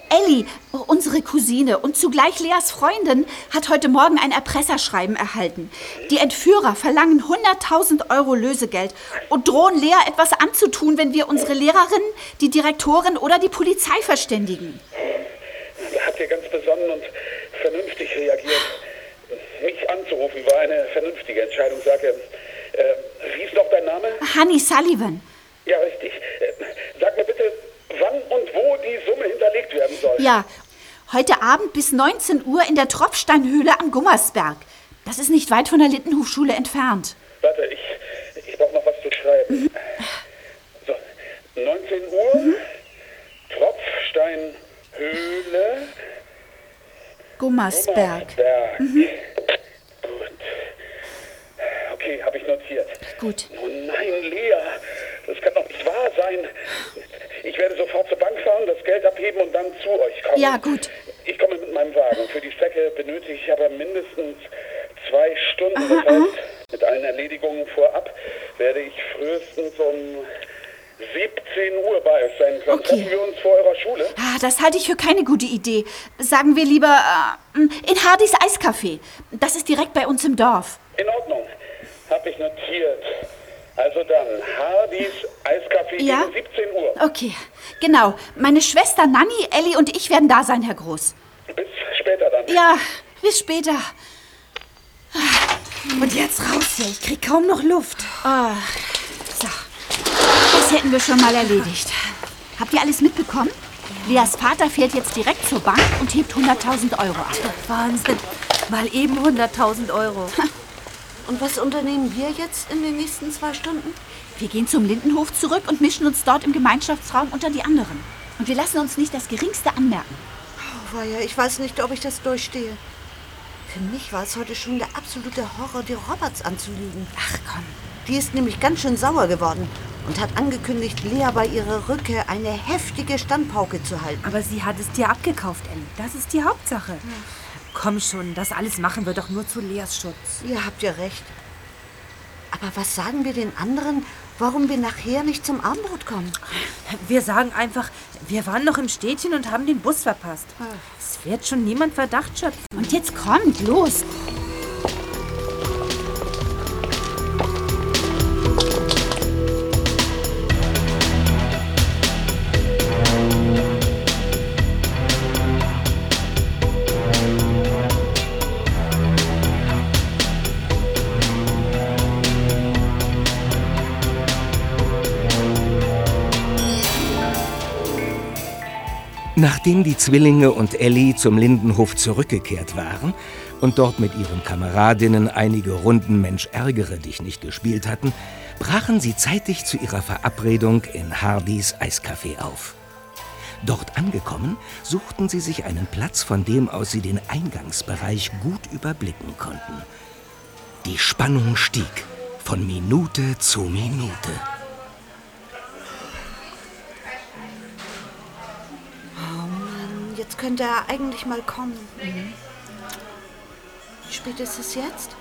Ellie, unsere Cousine und zugleich Leas Freundin, hat heute Morgen ein Erpresserschreiben erhalten. Die Entführer verlangen 100.000 Euro Lösegeld und drohen Lea etwas anzutun, wenn wir unsere Lehrerin, die Direktorin oder die Polizei verständigen. Hat hier ganz besonnen und vernünftig reagiert. Mich anzurufen war eine vernünftige Entscheidung, sage. Äh, wie ist noch dein Name? Honey Sullivan. Ja, richtig. Äh, sag mir bitte, wann und wo die Summe hinterlegt werden soll. Ja, heute Abend bis 19 Uhr in der Tropfsteinhöhle am Gummersberg. Das ist nicht weit von der Lindenhofschule entfernt. Warte, ich, ich brauche noch was zu schreiben. So, 19 Uhr, Tropfsteinhöhle, Gummersberg. Gummersberg. Mhm. Gut. Okay, habe ich notiert. Gut. Oh nein, Lea, das kann doch nicht wahr sein. Ich werde sofort zur Bank fahren, das Geld abheben und dann zu euch kommen. Ja, gut. Ich komme mit meinem Wagen. Für die Strecke benötige ich aber mindestens zwei Stunden. Aha, das heißt, mit allen Erledigungen vorab werde ich frühestens um 17 Uhr bei euch sein können. Okay. Treffen wir uns vor eurer Schule? Ah, das halte ich für keine gute Idee. Sagen wir lieber äh, in Hardys Eiscafé. Das ist direkt bei uns im Dorf. In Ordnung. Hab ich notiert. Also dann, Hardys Eiscafé Ja? gegen 17 Uhr. Okay, genau. Meine Schwester Nanny, Ellie und ich werden da sein, Herr Groß. Bis später dann. Ja, bis später. Und jetzt raus hier, ich krieg kaum noch Luft. Ah, so. Das hätten wir schon mal erledigt. Habt ihr alles mitbekommen? Leas Vater fährt jetzt direkt zur Bank und hebt 100.000 Euro ab. Wahnsinn. Mal eben 100.000 Euro. Und was unternehmen wir jetzt in den nächsten zwei Stunden? Wir gehen zum Lindenhof zurück und mischen uns dort im Gemeinschaftsraum unter die anderen. Und wir lassen uns nicht das Geringste anmerken. Oh, weia, ich weiß nicht, ob ich das durchstehe. Für mich war es heute schon der absolute Horror, die Roberts anzulügen. Ach komm. Die ist nämlich ganz schön sauer geworden und hat angekündigt, Lea bei ihrer Rückkehr eine heftige Standpauke zu halten. Aber sie hat es dir abgekauft, Ellie. Das ist die Hauptsache. Komm schon, das alles machen wir doch nur zu Leas Schutz. Ihr habt ja recht. Aber was sagen wir den anderen, warum wir nachher nicht zum Abendbrot kommen? Wir sagen einfach, wir waren noch im Städtchen und haben den Bus verpasst. Es wird schon niemand Verdacht schöpfen. Und jetzt kommt, los. Nachdem die Zwillinge und Ellie zum Lindenhof zurückgekehrt waren und dort mit ihren Kameradinnen einige Runden Mensch ärgere dich nicht gespielt hatten, brachen sie zeitig zu ihrer Verabredung in Hardys Eiscafé auf. Dort angekommen, suchten sie sich einen Platz, von dem aus sie den Eingangsbereich gut überblicken konnten. Die Spannung stieg von Minute zu Minute. Jetzt könnte er eigentlich mal kommen. Wie spät ist es jetzt?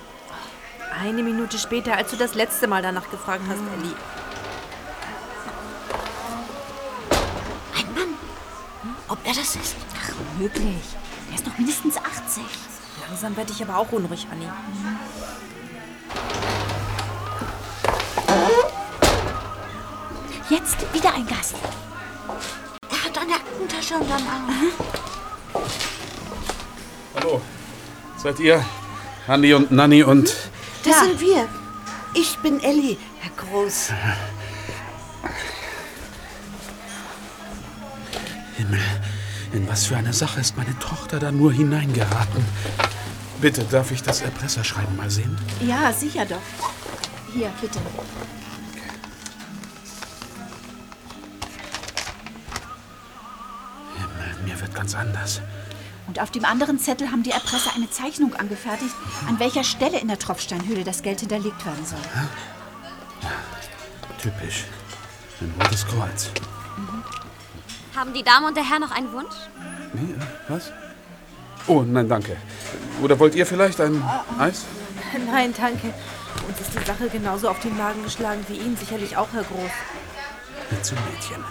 Eine Minute später, als du das letzte Mal danach gefragt hast, Ellie. Ein Mann. Ob er das ist? Ach, möglich. Er ist doch mindestens 80. Langsam werde ich aber auch unruhig, Annie. Jetzt wieder ein Gast. Er hat eine Aktentasche unterm Arm. Hallo. Seid ihr Hanni und Nanni und... Das sind wir. Ich bin Ellie, Herr Groß. Himmel, in was für eine Sache ist meine Tochter da nur hineingeraten? Bitte, darf ich das Erpresserschreiben mal sehen? Ja, sicher doch. Hier, bitte. Himmel, mir wird ganz anders. Und auf dem anderen Zettel haben die Erpresser eine Zeichnung angefertigt, an welcher Stelle in der Tropfsteinhöhle das Geld hinterlegt werden soll. Typisch. Ein rotes Kreuz. Haben die Dame und der Herr noch einen Wunsch? Nee, äh, was? Oh, nein, danke. Oder wollt ihr vielleicht ein Eis? Nein, danke. Uns ist die Sache genauso auf den Magen geschlagen wie Ihnen, sicherlich auch, Herr Groß. Hör zu, Mädchen.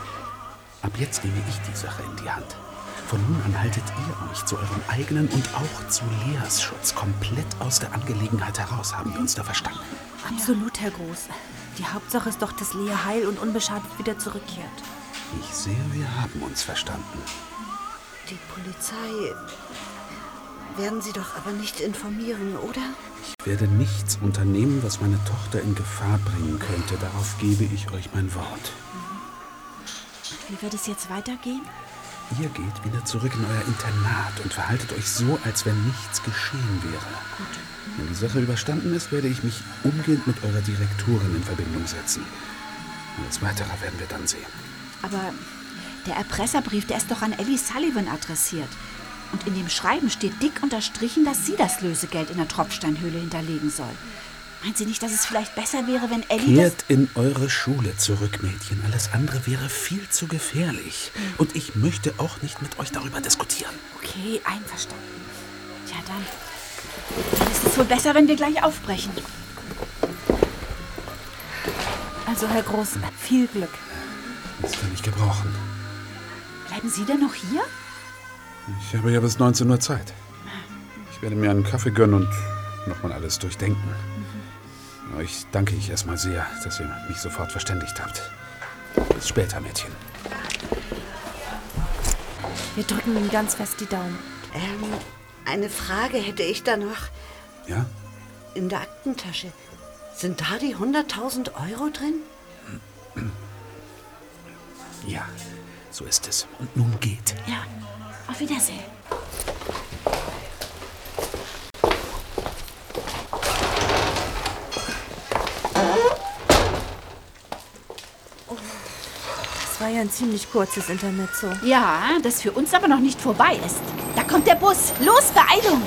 Ab jetzt nehme ich die Sache in die Hand. Von nun an haltet ihr euch zu eurem eigenen und auch zu Leas Schutz komplett aus der Angelegenheit heraus. Haben wir uns da verstanden? Absolut, Herr Groß. Die Hauptsache ist doch, dass Lea heil und unbeschadet wieder zurückkehrt. Ich sehe, wir haben uns verstanden. Die Polizei werden Sie doch aber nicht informieren, oder? Ich werde nichts unternehmen, was meine Tochter in Gefahr bringen könnte. Darauf gebe ich euch mein Wort. Wie wird es jetzt weitergehen? Ihr geht wieder zurück in euer Internat und verhaltet euch so, als wenn nichts geschehen wäre. Wenn die Sache überstanden ist, werde ich mich umgehend mit eurer Direktorin in Verbindung setzen. Alles Weitere werden wir dann sehen. Aber der Erpresserbrief, der ist doch an Ellie Sullivan adressiert. Und in dem Schreiben steht dick unterstrichen, dass sie das Lösegeld in der Tropfsteinhöhle hinterlegen soll. Meint sie nicht, dass es vielleicht besser wäre, wenn Ellie. Kehrt in eure Schule zurück, Mädchen. Alles andere wäre viel zu gefährlich. Und ich möchte auch nicht mit euch darüber diskutieren. Okay, einverstanden. Tja, dann. Dann ist es wohl besser, wenn wir gleich aufbrechen. Also, Herr Groß, viel Glück. Das kann ich gebrauchen. Bleiben Sie denn noch hier? Ich habe ja bis 19 Uhr Zeit. Ich werde mir einen Kaffee gönnen und nochmal alles durchdenken. Euch danke ich erstmal sehr, dass ihr mich sofort verständigt habt. Bis später, Mädchen. Wir drücken ihm ganz fest die Daumen. Ähm, eine Frage hätte ich da noch. Ja? In der Aktentasche. Sind da die 100.000 Euro drin? Ja, so ist es. Und nun geht. Ja, auf Wiedersehen. Das war ja ein ziemlich kurzes Intermezzo. Ja, das für uns aber noch nicht vorbei ist. Da kommt der Bus. Los, Beeilung!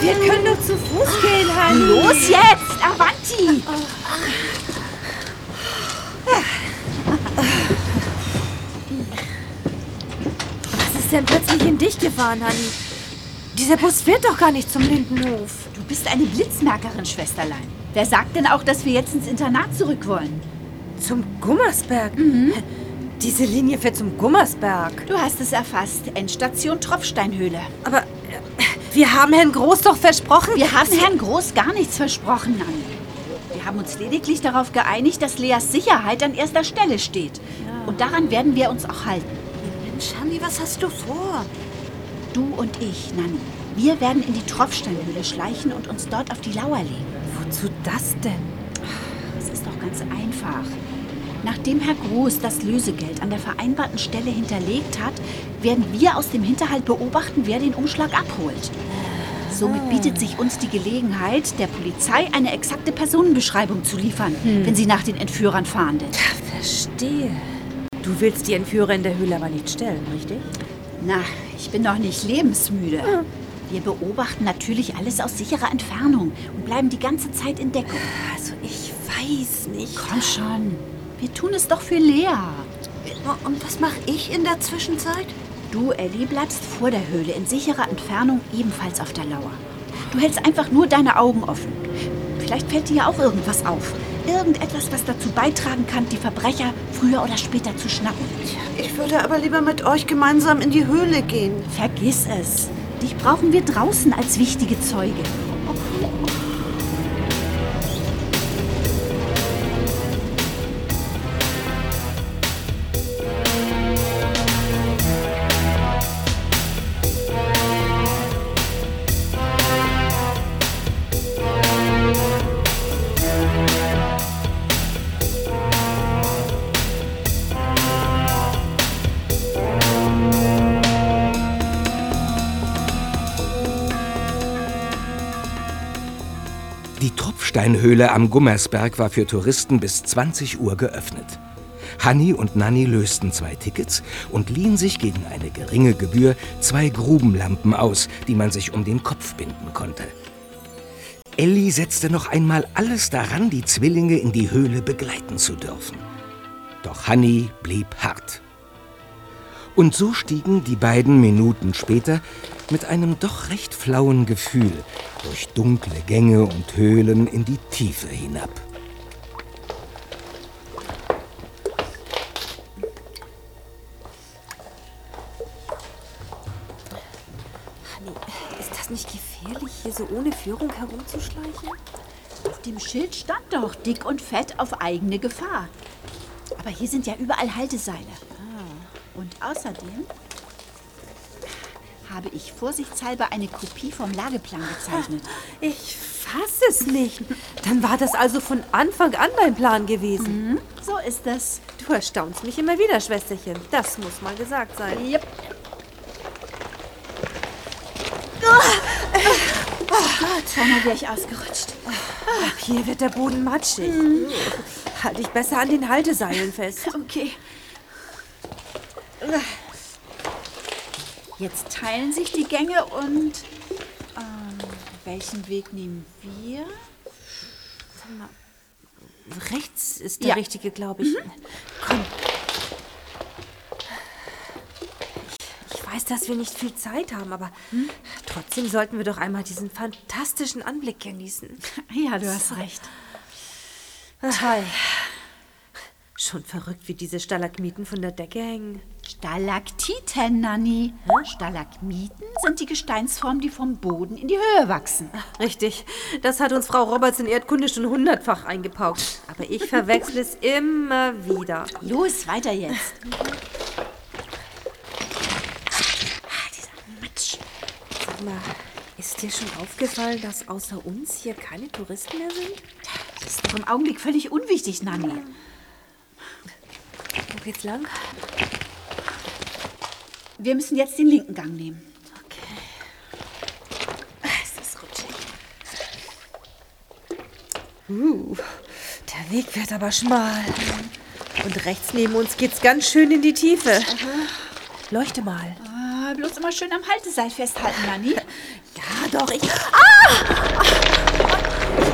Wir können doch zu Fuß gehen, Hanni. Los jetzt! Avanti! Was ist denn plötzlich in dich gefahren, Hanni? Dieser Bus fährt doch gar nicht zum Lindenhof. Du bist eine Blitzmerkerin, Schwesterlein. Wer sagt denn auch, dass wir jetzt ins Internat zurück wollen? Zum Gummersberg? Diese Linie fährt zum Gummersberg. Du hast es erfasst. Endstation Tropfsteinhöhle. Aber äh, wir haben Herrn Groß doch versprochen. Wir haben Herrn Groß gar nichts versprochen, Nanni. Wir haben uns lediglich darauf geeinigt, dass Leas Sicherheit an erster Stelle steht. Und daran werden wir uns auch halten. Mensch, Hanni, was hast du vor? Du und ich, Nanni. Wir werden in die Tropfsteinhöhle schleichen und uns dort auf die Lauer legen. Wozu das denn? Es ist doch ganz einfach. Nachdem Herr Groß das Lösegeld an der vereinbarten Stelle hinterlegt hat, werden wir aus dem Hinterhalt beobachten, wer den Umschlag abholt. Somit bietet sich uns die Gelegenheit, der Polizei eine exakte Personenbeschreibung zu liefern, wenn sie nach den Entführern fahndet. Verstehe. Du willst die Entführer in der Höhle aber nicht stellen, richtig? Na, ich bin doch nicht lebensmüde. Wir beobachten natürlich alles aus sicherer Entfernung und bleiben die ganze Zeit in Deckung. Also ich weiß nicht. Komm schon. Wir tun es doch für Lea. Und was mache ich in der Zwischenzeit? Du, Ellie, bleibst vor der Höhle in sicherer Entfernung ebenfalls auf der Lauer. Du hältst einfach nur deine Augen offen. Vielleicht fällt dir ja auch irgendwas auf. Irgendetwas, was dazu beitragen kann, die Verbrecher früher oder später zu schnappen. Ich würde aber lieber mit euch gemeinsam in die Höhle gehen. Vergiss es. Dich brauchen wir draußen als wichtige Zeuge. Tropfsteinhöhle am Gummersberg war für Touristen bis 20 Uhr geöffnet. Hanni und Nanni lösten zwei Tickets und liehen sich gegen eine geringe Gebühr zwei Grubenlampen aus, die man sich um den Kopf binden konnte. Elli setzte noch einmal alles daran, die Zwillinge in die Höhle begleiten zu dürfen. Doch Hanni blieb hart. Und so stiegen die beiden Minuten später mit einem doch recht flauen Gefühl durch dunkle Gänge und Höhlen in die Tiefe hinab. Honey, ist das nicht gefährlich, hier so ohne Führung herumzuschleichen? Auf dem Schild stand doch dick und fett auf eigene Gefahr. Aber hier sind ja überall Halteseile. Ah. Und außerdem habe ich vorsichtshalber eine Kopie vom Lageplan gezeichnet. Ich fasse es nicht. Dann war das also von Anfang an dein Plan gewesen. Mhm, so ist es. Du erstaunst mich immer wieder, Schwesterchen. Das muss mal gesagt sein. Yep. Oh Gott, zweimal wäre ich ausgerutscht. Ab hier wird der Boden matschig. Halt dich besser an den Halteseilen fest. Okay. Jetzt teilen sich die Gänge und ähm, welchen Weg nehmen wir? Rechts ist der Ja. richtige, glaube ich. Komm. Ich, ich weiß, dass wir nicht viel Zeit haben, aber trotzdem sollten wir doch einmal diesen fantastischen Anblick genießen. Ja, du hast recht. Toll. Schon verrückt, wie diese Stalagmiten von der Decke hängen. Stalaktiten, Nanni. Stalagmiten sind die Gesteinsformen, die vom Boden in die Höhe wachsen. Richtig. Das hat uns Frau Roberts in Erdkunde schon hundertfach eingepaukt. Aber ich verwechsel es immer wieder. Los, weiter jetzt. Sag mal, ist dir schon aufgefallen, dass außer uns hier keine Touristen mehr sind? Das ist doch im Augenblick völlig unwichtig, Nanni. Wo geht's lang? Wir müssen jetzt den linken Gang nehmen. Ist das rutschig? Uh, der Weg wird aber schmal. Und rechts neben uns geht's ganz schön in die Tiefe. Leuchte mal. Ah, bloß immer schön am Halteseil festhalten, Nanni. Ja, doch, ich. Ah!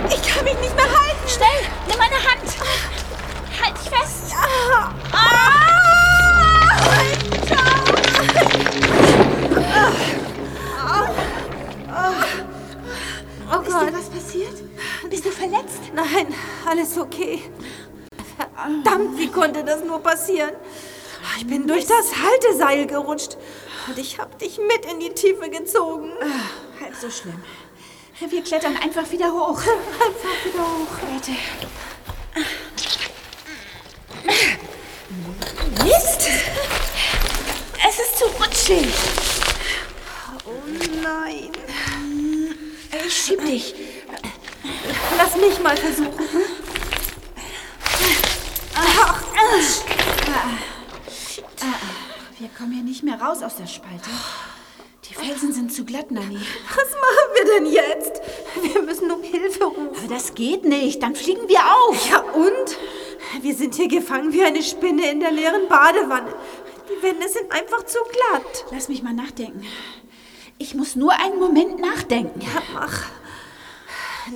Ich kann mich nicht mehr halten. Schnell, nimm meine Hand. Halt dich fest. Oh Ist Gott. dir was passiert? Bist du verletzt? Nein, alles okay. Verdammt, wie konnte das nur passieren? Ich bin durch das Halteseil gerutscht und ich habe dich mit in die Tiefe gezogen. Halb so schlimm. Wir klettern einfach wieder hoch. Einfach wieder hoch. Warte. Mist! Es ist zu rutschig. Oh nein. Schieb dich. Lass mich mal versuchen. Ach, Wir kommen hier nicht mehr raus aus der Spalte. Die Felsen sind zu glatt, Nanni. was machen wir denn jetzt? Wir müssen um Hilfe rufen. Aber das geht nicht. Dann fliegen wir auf. Ja und? Wir sind hier gefangen wie eine Spinne in der leeren Badewanne. Die Wände sind einfach zu glatt. Lass mich mal nachdenken. Ich muss nur einen Moment nachdenken. Ja, mach.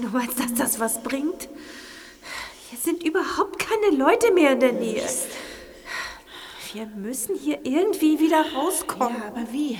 Du meinst, dass das was bringt? Hier sind überhaupt keine Leute mehr in der Nähe. Wir müssen hier irgendwie wieder rauskommen. Ja, aber wie?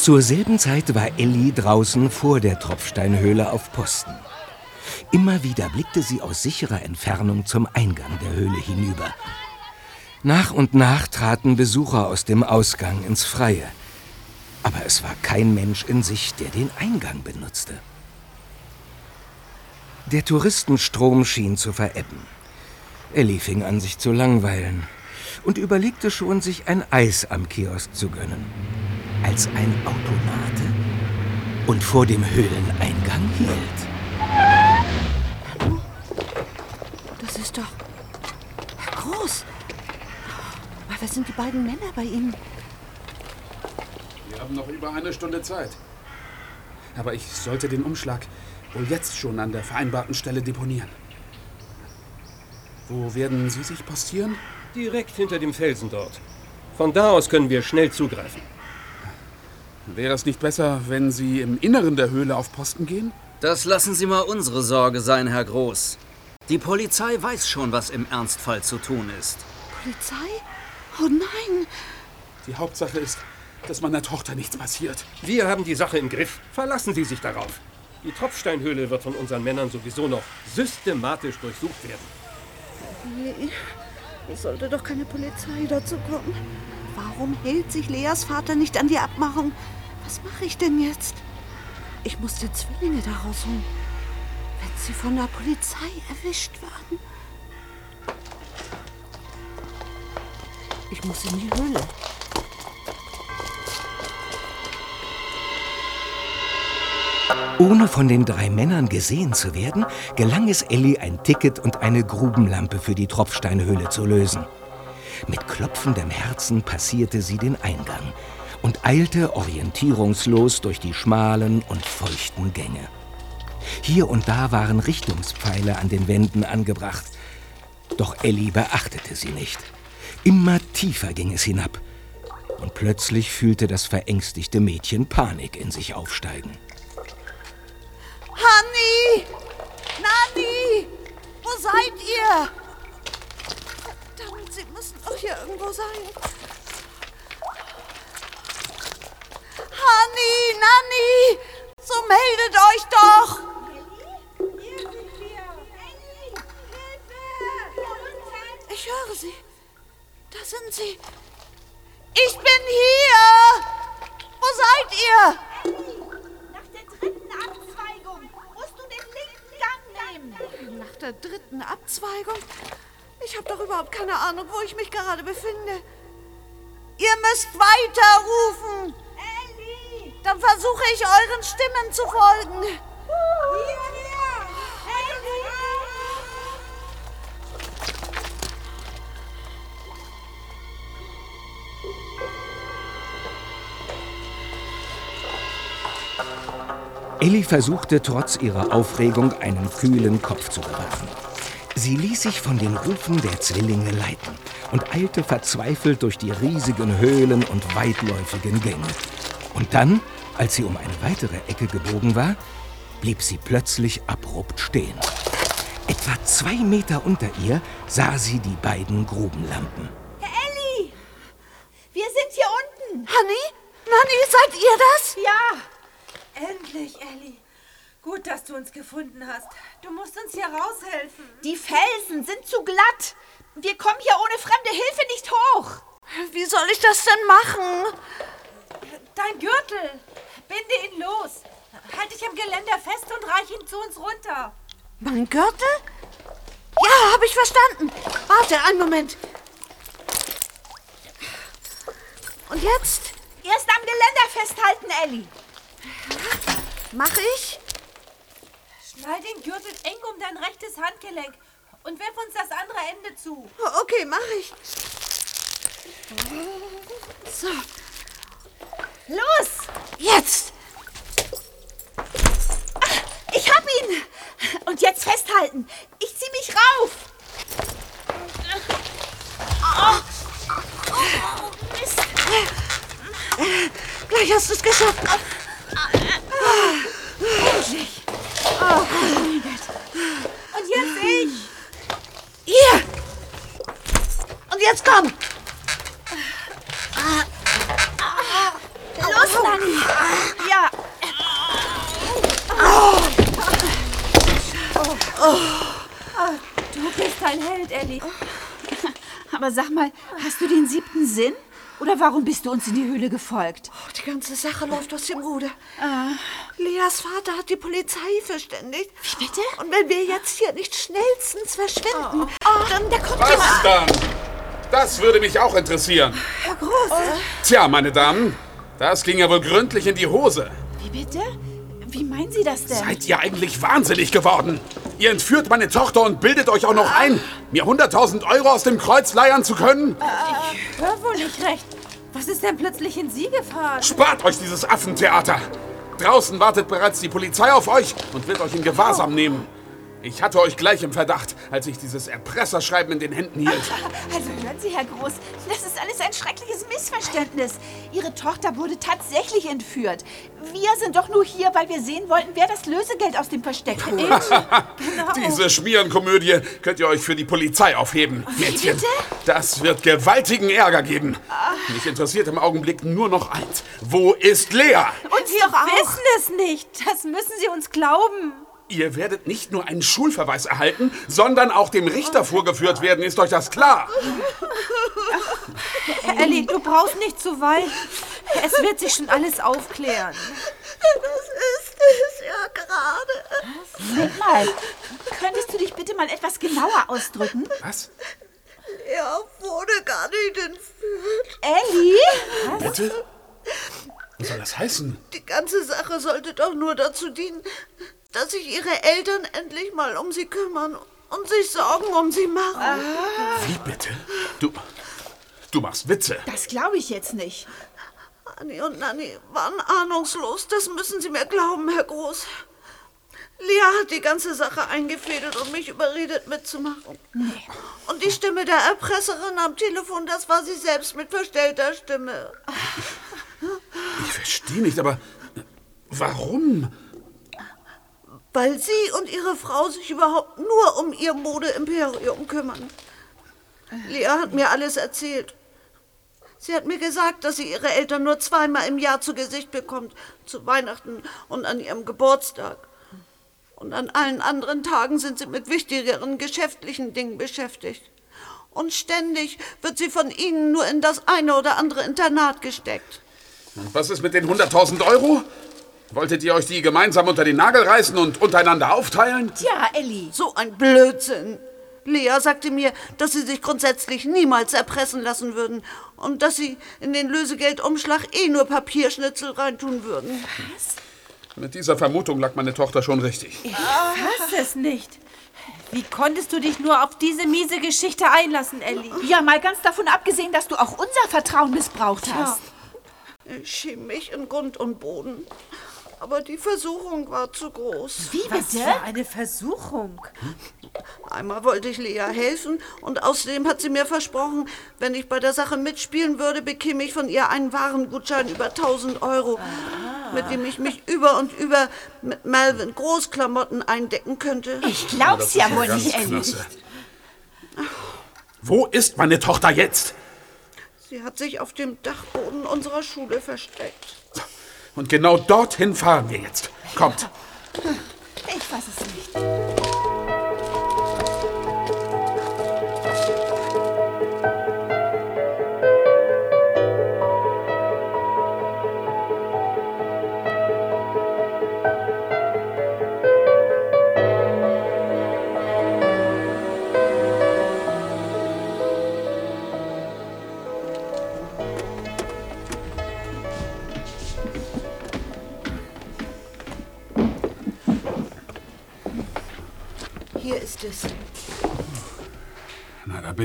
Zur selben Zeit war Elli draußen vor der Tropfsteinhöhle auf Posten. Immer wieder blickte sie aus sicherer Entfernung zum Eingang der Höhle hinüber. Nach und nach traten Besucher aus dem Ausgang ins Freie. Aber es war kein Mensch in Sicht, der den Eingang benutzte. Der Touristenstrom schien zu verebben. Elli fing an, sich zu langweilen und überlegte schon, sich ein Eis am Kiosk zu gönnen, als ein Automate und vor dem Höhleneingang hielt. Das ist doch groß. Aber wer sind die beiden Männer bei Ihnen? Wir haben noch über eine Stunde Zeit. Aber ich sollte den Umschlag wohl jetzt schon an der vereinbarten Stelle deponieren. Wo werden Sie sich postieren? Direkt hinter dem Felsen dort. Von da aus können wir schnell zugreifen. Wäre es nicht besser, wenn Sie im Inneren der Höhle auf Posten gehen? Das lassen Sie mal unsere Sorge sein, Herr Groß. Die Polizei weiß schon, was im Ernstfall zu tun ist. Polizei? Oh nein! Die Hauptsache ist, dass meiner Tochter nichts passiert. Wir haben die Sache im Griff. Verlassen Sie sich darauf. Die Tropfsteinhöhle wird von unseren Männern sowieso noch systematisch durchsucht werden. Nee, es sollte doch keine Polizei dazu kommen. Warum hält sich Leas Vater nicht an die Abmachung? Was mache ich denn jetzt? Ich muss die Zwillinge da rausholen. Wenn sie von der Polizei erwischt werden. Ich muss in die Höhle. Ohne von den drei Männern gesehen zu werden, gelang es Ellie, ein Ticket und eine Grubenlampe für die Tropfsteinhöhle zu lösen. Mit klopfendem Herzen passierte sie den Eingang und eilte orientierungslos durch die schmalen und feuchten Gänge. Hier und da waren Richtungspfeile an den Wänden angebracht. Doch Ellie beachtete sie nicht. Immer tiefer ging es hinab. Und plötzlich fühlte das verängstigte Mädchen Panik in sich aufsteigen. Hanni! Nani! Wo seid ihr? Verdammt, sie müssen doch hier irgendwo sein. Hanni! Nanni! So meldet euch doch! Ich höre sie. Da sind sie. Ich bin hier! Wo seid ihr? Nach der dritten Abzweigung musst du den linken Gang nehmen. Nach der dritten Abzweigung? Ich habe doch überhaupt keine Ahnung, wo ich mich gerade befinde. Ihr müsst weiter rufen. Ellie! Dann versuche ich euren Stimmen zu folgen. Ellie versuchte trotz ihrer Aufregung einen kühlen Kopf zu bewahren. Sie ließ sich von den Rufen der Zwillinge leiten und eilte verzweifelt durch die riesigen Höhlen und weitläufigen Gänge. Und dann, als sie um eine weitere Ecke gebogen war, blieb sie plötzlich abrupt stehen. Etwa zwei Meter unter ihr sah sie die beiden Grubenlampen. Ellie! Wir sind hier unten. Hanni? Nanni, seid ihr das? Ja! Endlich, Ellie. Gut, dass du uns gefunden hast. Du musst uns hier raushelfen. Die Felsen sind zu glatt. Wir kommen hier ohne fremde Hilfe nicht hoch. Wie soll ich das denn machen? Dein Gürtel. Binde ihn los. Halt dich am Geländer fest und reich ihn zu uns runter. Mein Gürtel? Ja, habe ich verstanden. Warte, einen Moment. Und jetzt? Erst am Geländer festhalten, Ellie. Mach ich? Schnall den Gürtel eng um dein rechtes Handgelenk und wirf uns das andere Ende zu. Okay, mach ich. So. Los! Jetzt! Ich hab ihn! Und jetzt festhalten. Ich zieh mich rauf. Oh, oh, Mist. Gleich hast du es geschafft. Endlich. Oh. Und jetzt ich. Hier! Und jetzt komm! Los, Nanni. Ja. Ah, Du bist ein Held, Ellie. Aber sag mal, hast du den siebten Sinn? Oder warum bist du uns in die Höhle gefolgt? Oh, die ganze Sache läuft aus dem Ruder. Leas Vater hat die Polizei verständigt. Wie bitte? Und wenn wir jetzt hier nicht schnellstens verschwinden, dann... Da kommt Was jemand. dann? Das würde mich auch interessieren. Herr Groß, Tja, meine Damen, das ging ja wohl gründlich in die Hose. Wie bitte? Wie meinen Sie das denn? Seid ihr eigentlich wahnsinnig geworden? Ihr entführt meine Tochter und bildet euch auch noch ein, mir 100.000 Euro aus dem Kreuz leiern zu können? Hör wohl nicht recht. Was ist denn plötzlich in Sie gefahren? Spart euch dieses Affentheater! Draußen wartet bereits die Polizei auf euch und wird euch in Gewahrsam nehmen. Ich hatte euch gleich im Verdacht, als ich dieses Erpresserschreiben in den Händen hielt. Also hören Sie, Herr Groß, das ist alles ein schreckliches Missverständnis. Ihre Tochter wurde tatsächlich entführt. Wir sind doch nur hier, weil wir sehen wollten, wer das Lösegeld aus dem Versteck holt. genau. Diese Schmierenkomödie könnt ihr euch für die Polizei aufheben, Mädchen. bitte? Das wird gewaltigen Ärger geben. Mich interessiert im Augenblick nur noch eins. Wo ist Lea? Und wir wissen es nicht. Das müssen Sie uns glauben. Ihr werdet nicht nur einen Schulverweis erhalten, sondern auch dem Richter vorgeführt werden. Ist euch das klar? Ellie, du brauchst nicht zu weinen. Es wird sich schon alles aufklären. Das ist es ja gerade. Moment mal, könntest du dich bitte mal etwas genauer ausdrücken? Was? Er wurde gar nicht entführt. Ellie? Bitte? Was soll das heißen? Die ganze Sache sollte doch nur dazu dienen, dass sich ihre Eltern endlich mal um sie kümmern und sich Sorgen um sie machen. Wie bitte? Du, du machst Witze. Das glaube ich jetzt nicht. Anni und Nanni waren ahnungslos, das müssen Sie mir glauben, Herr Groß. Lea hat die ganze Sache eingefädelt und mich überredet mitzumachen. Nee. Und die Stimme der Erpresserin am Telefon, das war sie selbst mit verstellter Stimme. Ich verstehe nicht, aber warum? Weil sie und ihre Frau sich überhaupt nur um ihr Modeimperium kümmern. Lea hat mir alles erzählt. Sie hat mir gesagt, dass sie ihre Eltern nur zweimal im Jahr zu Gesicht bekommt. Zu Weihnachten und an ihrem Geburtstag. Und an allen anderen Tagen sind sie mit wichtigeren geschäftlichen Dingen beschäftigt. Und ständig wird sie von ihnen nur in das eine oder andere Internat gesteckt. Und was ist mit den 100.000 Euro? Wolltet ihr euch die gemeinsam unter den Nagel reißen und untereinander aufteilen? Tja, Ellie. So ein Blödsinn. Lea sagte mir, dass sie sich grundsätzlich niemals erpressen lassen würden und dass sie in den Lösegeldumschlag eh nur Papierschnitzel reintun würden. Mit dieser Vermutung lag meine Tochter schon richtig. Ich fass es nicht. Wie konntest du dich nur auf diese miese Geschichte einlassen, Ellie? Ja, mal ganz davon abgesehen, dass du auch unser Vertrauen missbraucht hast. Ich schäme mich in Grund und Boden. Aber die Versuchung war zu groß. Wie Was für eine Versuchung. Einmal wollte ich Lea helfen und außerdem hat sie mir versprochen, wenn ich bei der Sache mitspielen würde, bekäme ich von ihr einen Warengutschein über 1000 Euro, mit dem ich mich über und über mit Melvin Großklamotten eindecken könnte. Ich glaub's ja wohl nicht, Ellie. Wo ist meine Tochter jetzt? Sie hat sich auf dem Dachboden unserer Schule versteckt. Und genau dorthin fahren wir jetzt. Kommt. Ich weiß es nicht.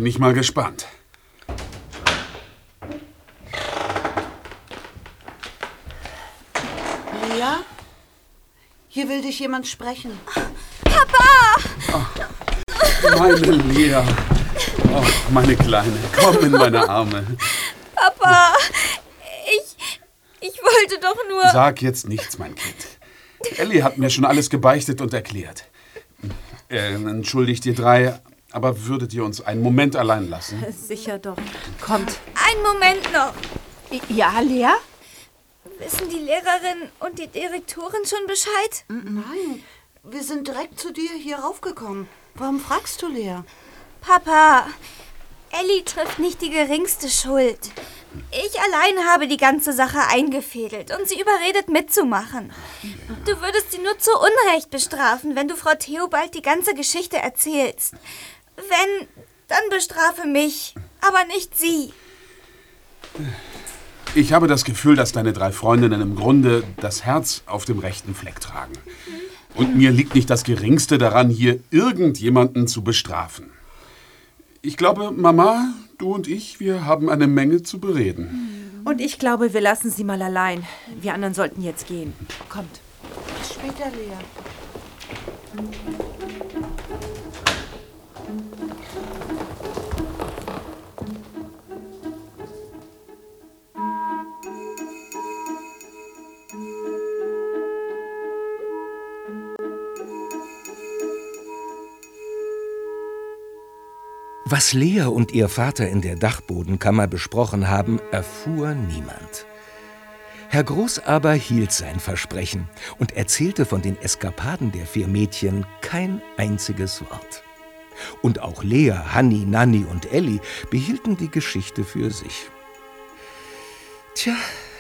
Bin ich mal gespannt. Lea? Hier will dich jemand sprechen. Meine Lea. Oh, meine Kleine. Komm in meine Arme. Papa, ich, ich wollte doch nur... Sag jetzt nichts, mein Kind. Ellie hat mir schon alles gebeichtet und erklärt. Äh, entschuldigt ihr drei, aber würdet ihr uns einen Moment allein lassen? Sicher doch. Kommt. Ein Moment noch. Ja, Lea? Wissen die Lehrerin und die Direktorin schon Bescheid? Nein, wir sind direkt zu dir hier raufgekommen. Warum fragst du, Lea? Papa, Ellie trifft nicht die geringste Schuld. Ich allein habe die ganze Sache eingefädelt und sie überredet mitzumachen. Du würdest sie nur zu Unrecht bestrafen, wenn du Frau Theobald die ganze Geschichte erzählst. Wenn, dann bestrafe mich, aber nicht sie. Ich habe das Gefühl, dass deine drei Freundinnen im Grunde das Herz auf dem rechten Fleck tragen. Und mir liegt nicht das Geringste daran, hier irgendjemanden zu bestrafen. Ich glaube, Mama, du und ich, wir haben eine Menge zu bereden. Und ich glaube, wir lassen sie mal allein. Wir anderen sollten jetzt gehen. Kommt. Bis später, Lea. Was Lea und ihr Vater in der Dachbodenkammer besprochen haben, erfuhr niemand. Herr Groß aber hielt sein Versprechen und erzählte von den Eskapaden der vier Mädchen kein einziges Wort. Und auch Lea, Hanni, Nanni und Elli behielten die Geschichte für sich. Tja,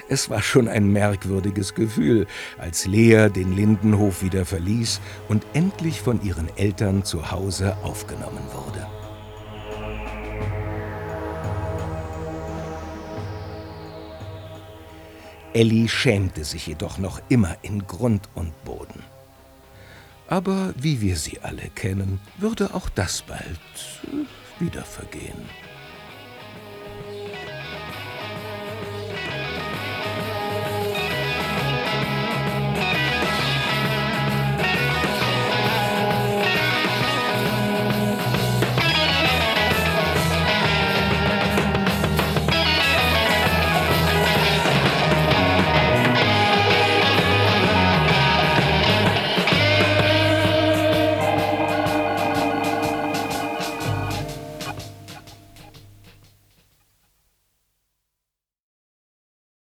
es war schon ein merkwürdiges Gefühl, als Lea den Lindenhof wieder verließ und endlich von ihren Eltern zu Hause aufgenommen wurde. Elli schämte sich jedoch noch immer in Grund und Boden. Aber wie wir sie alle kennen, würde auch das bald wieder vergehen.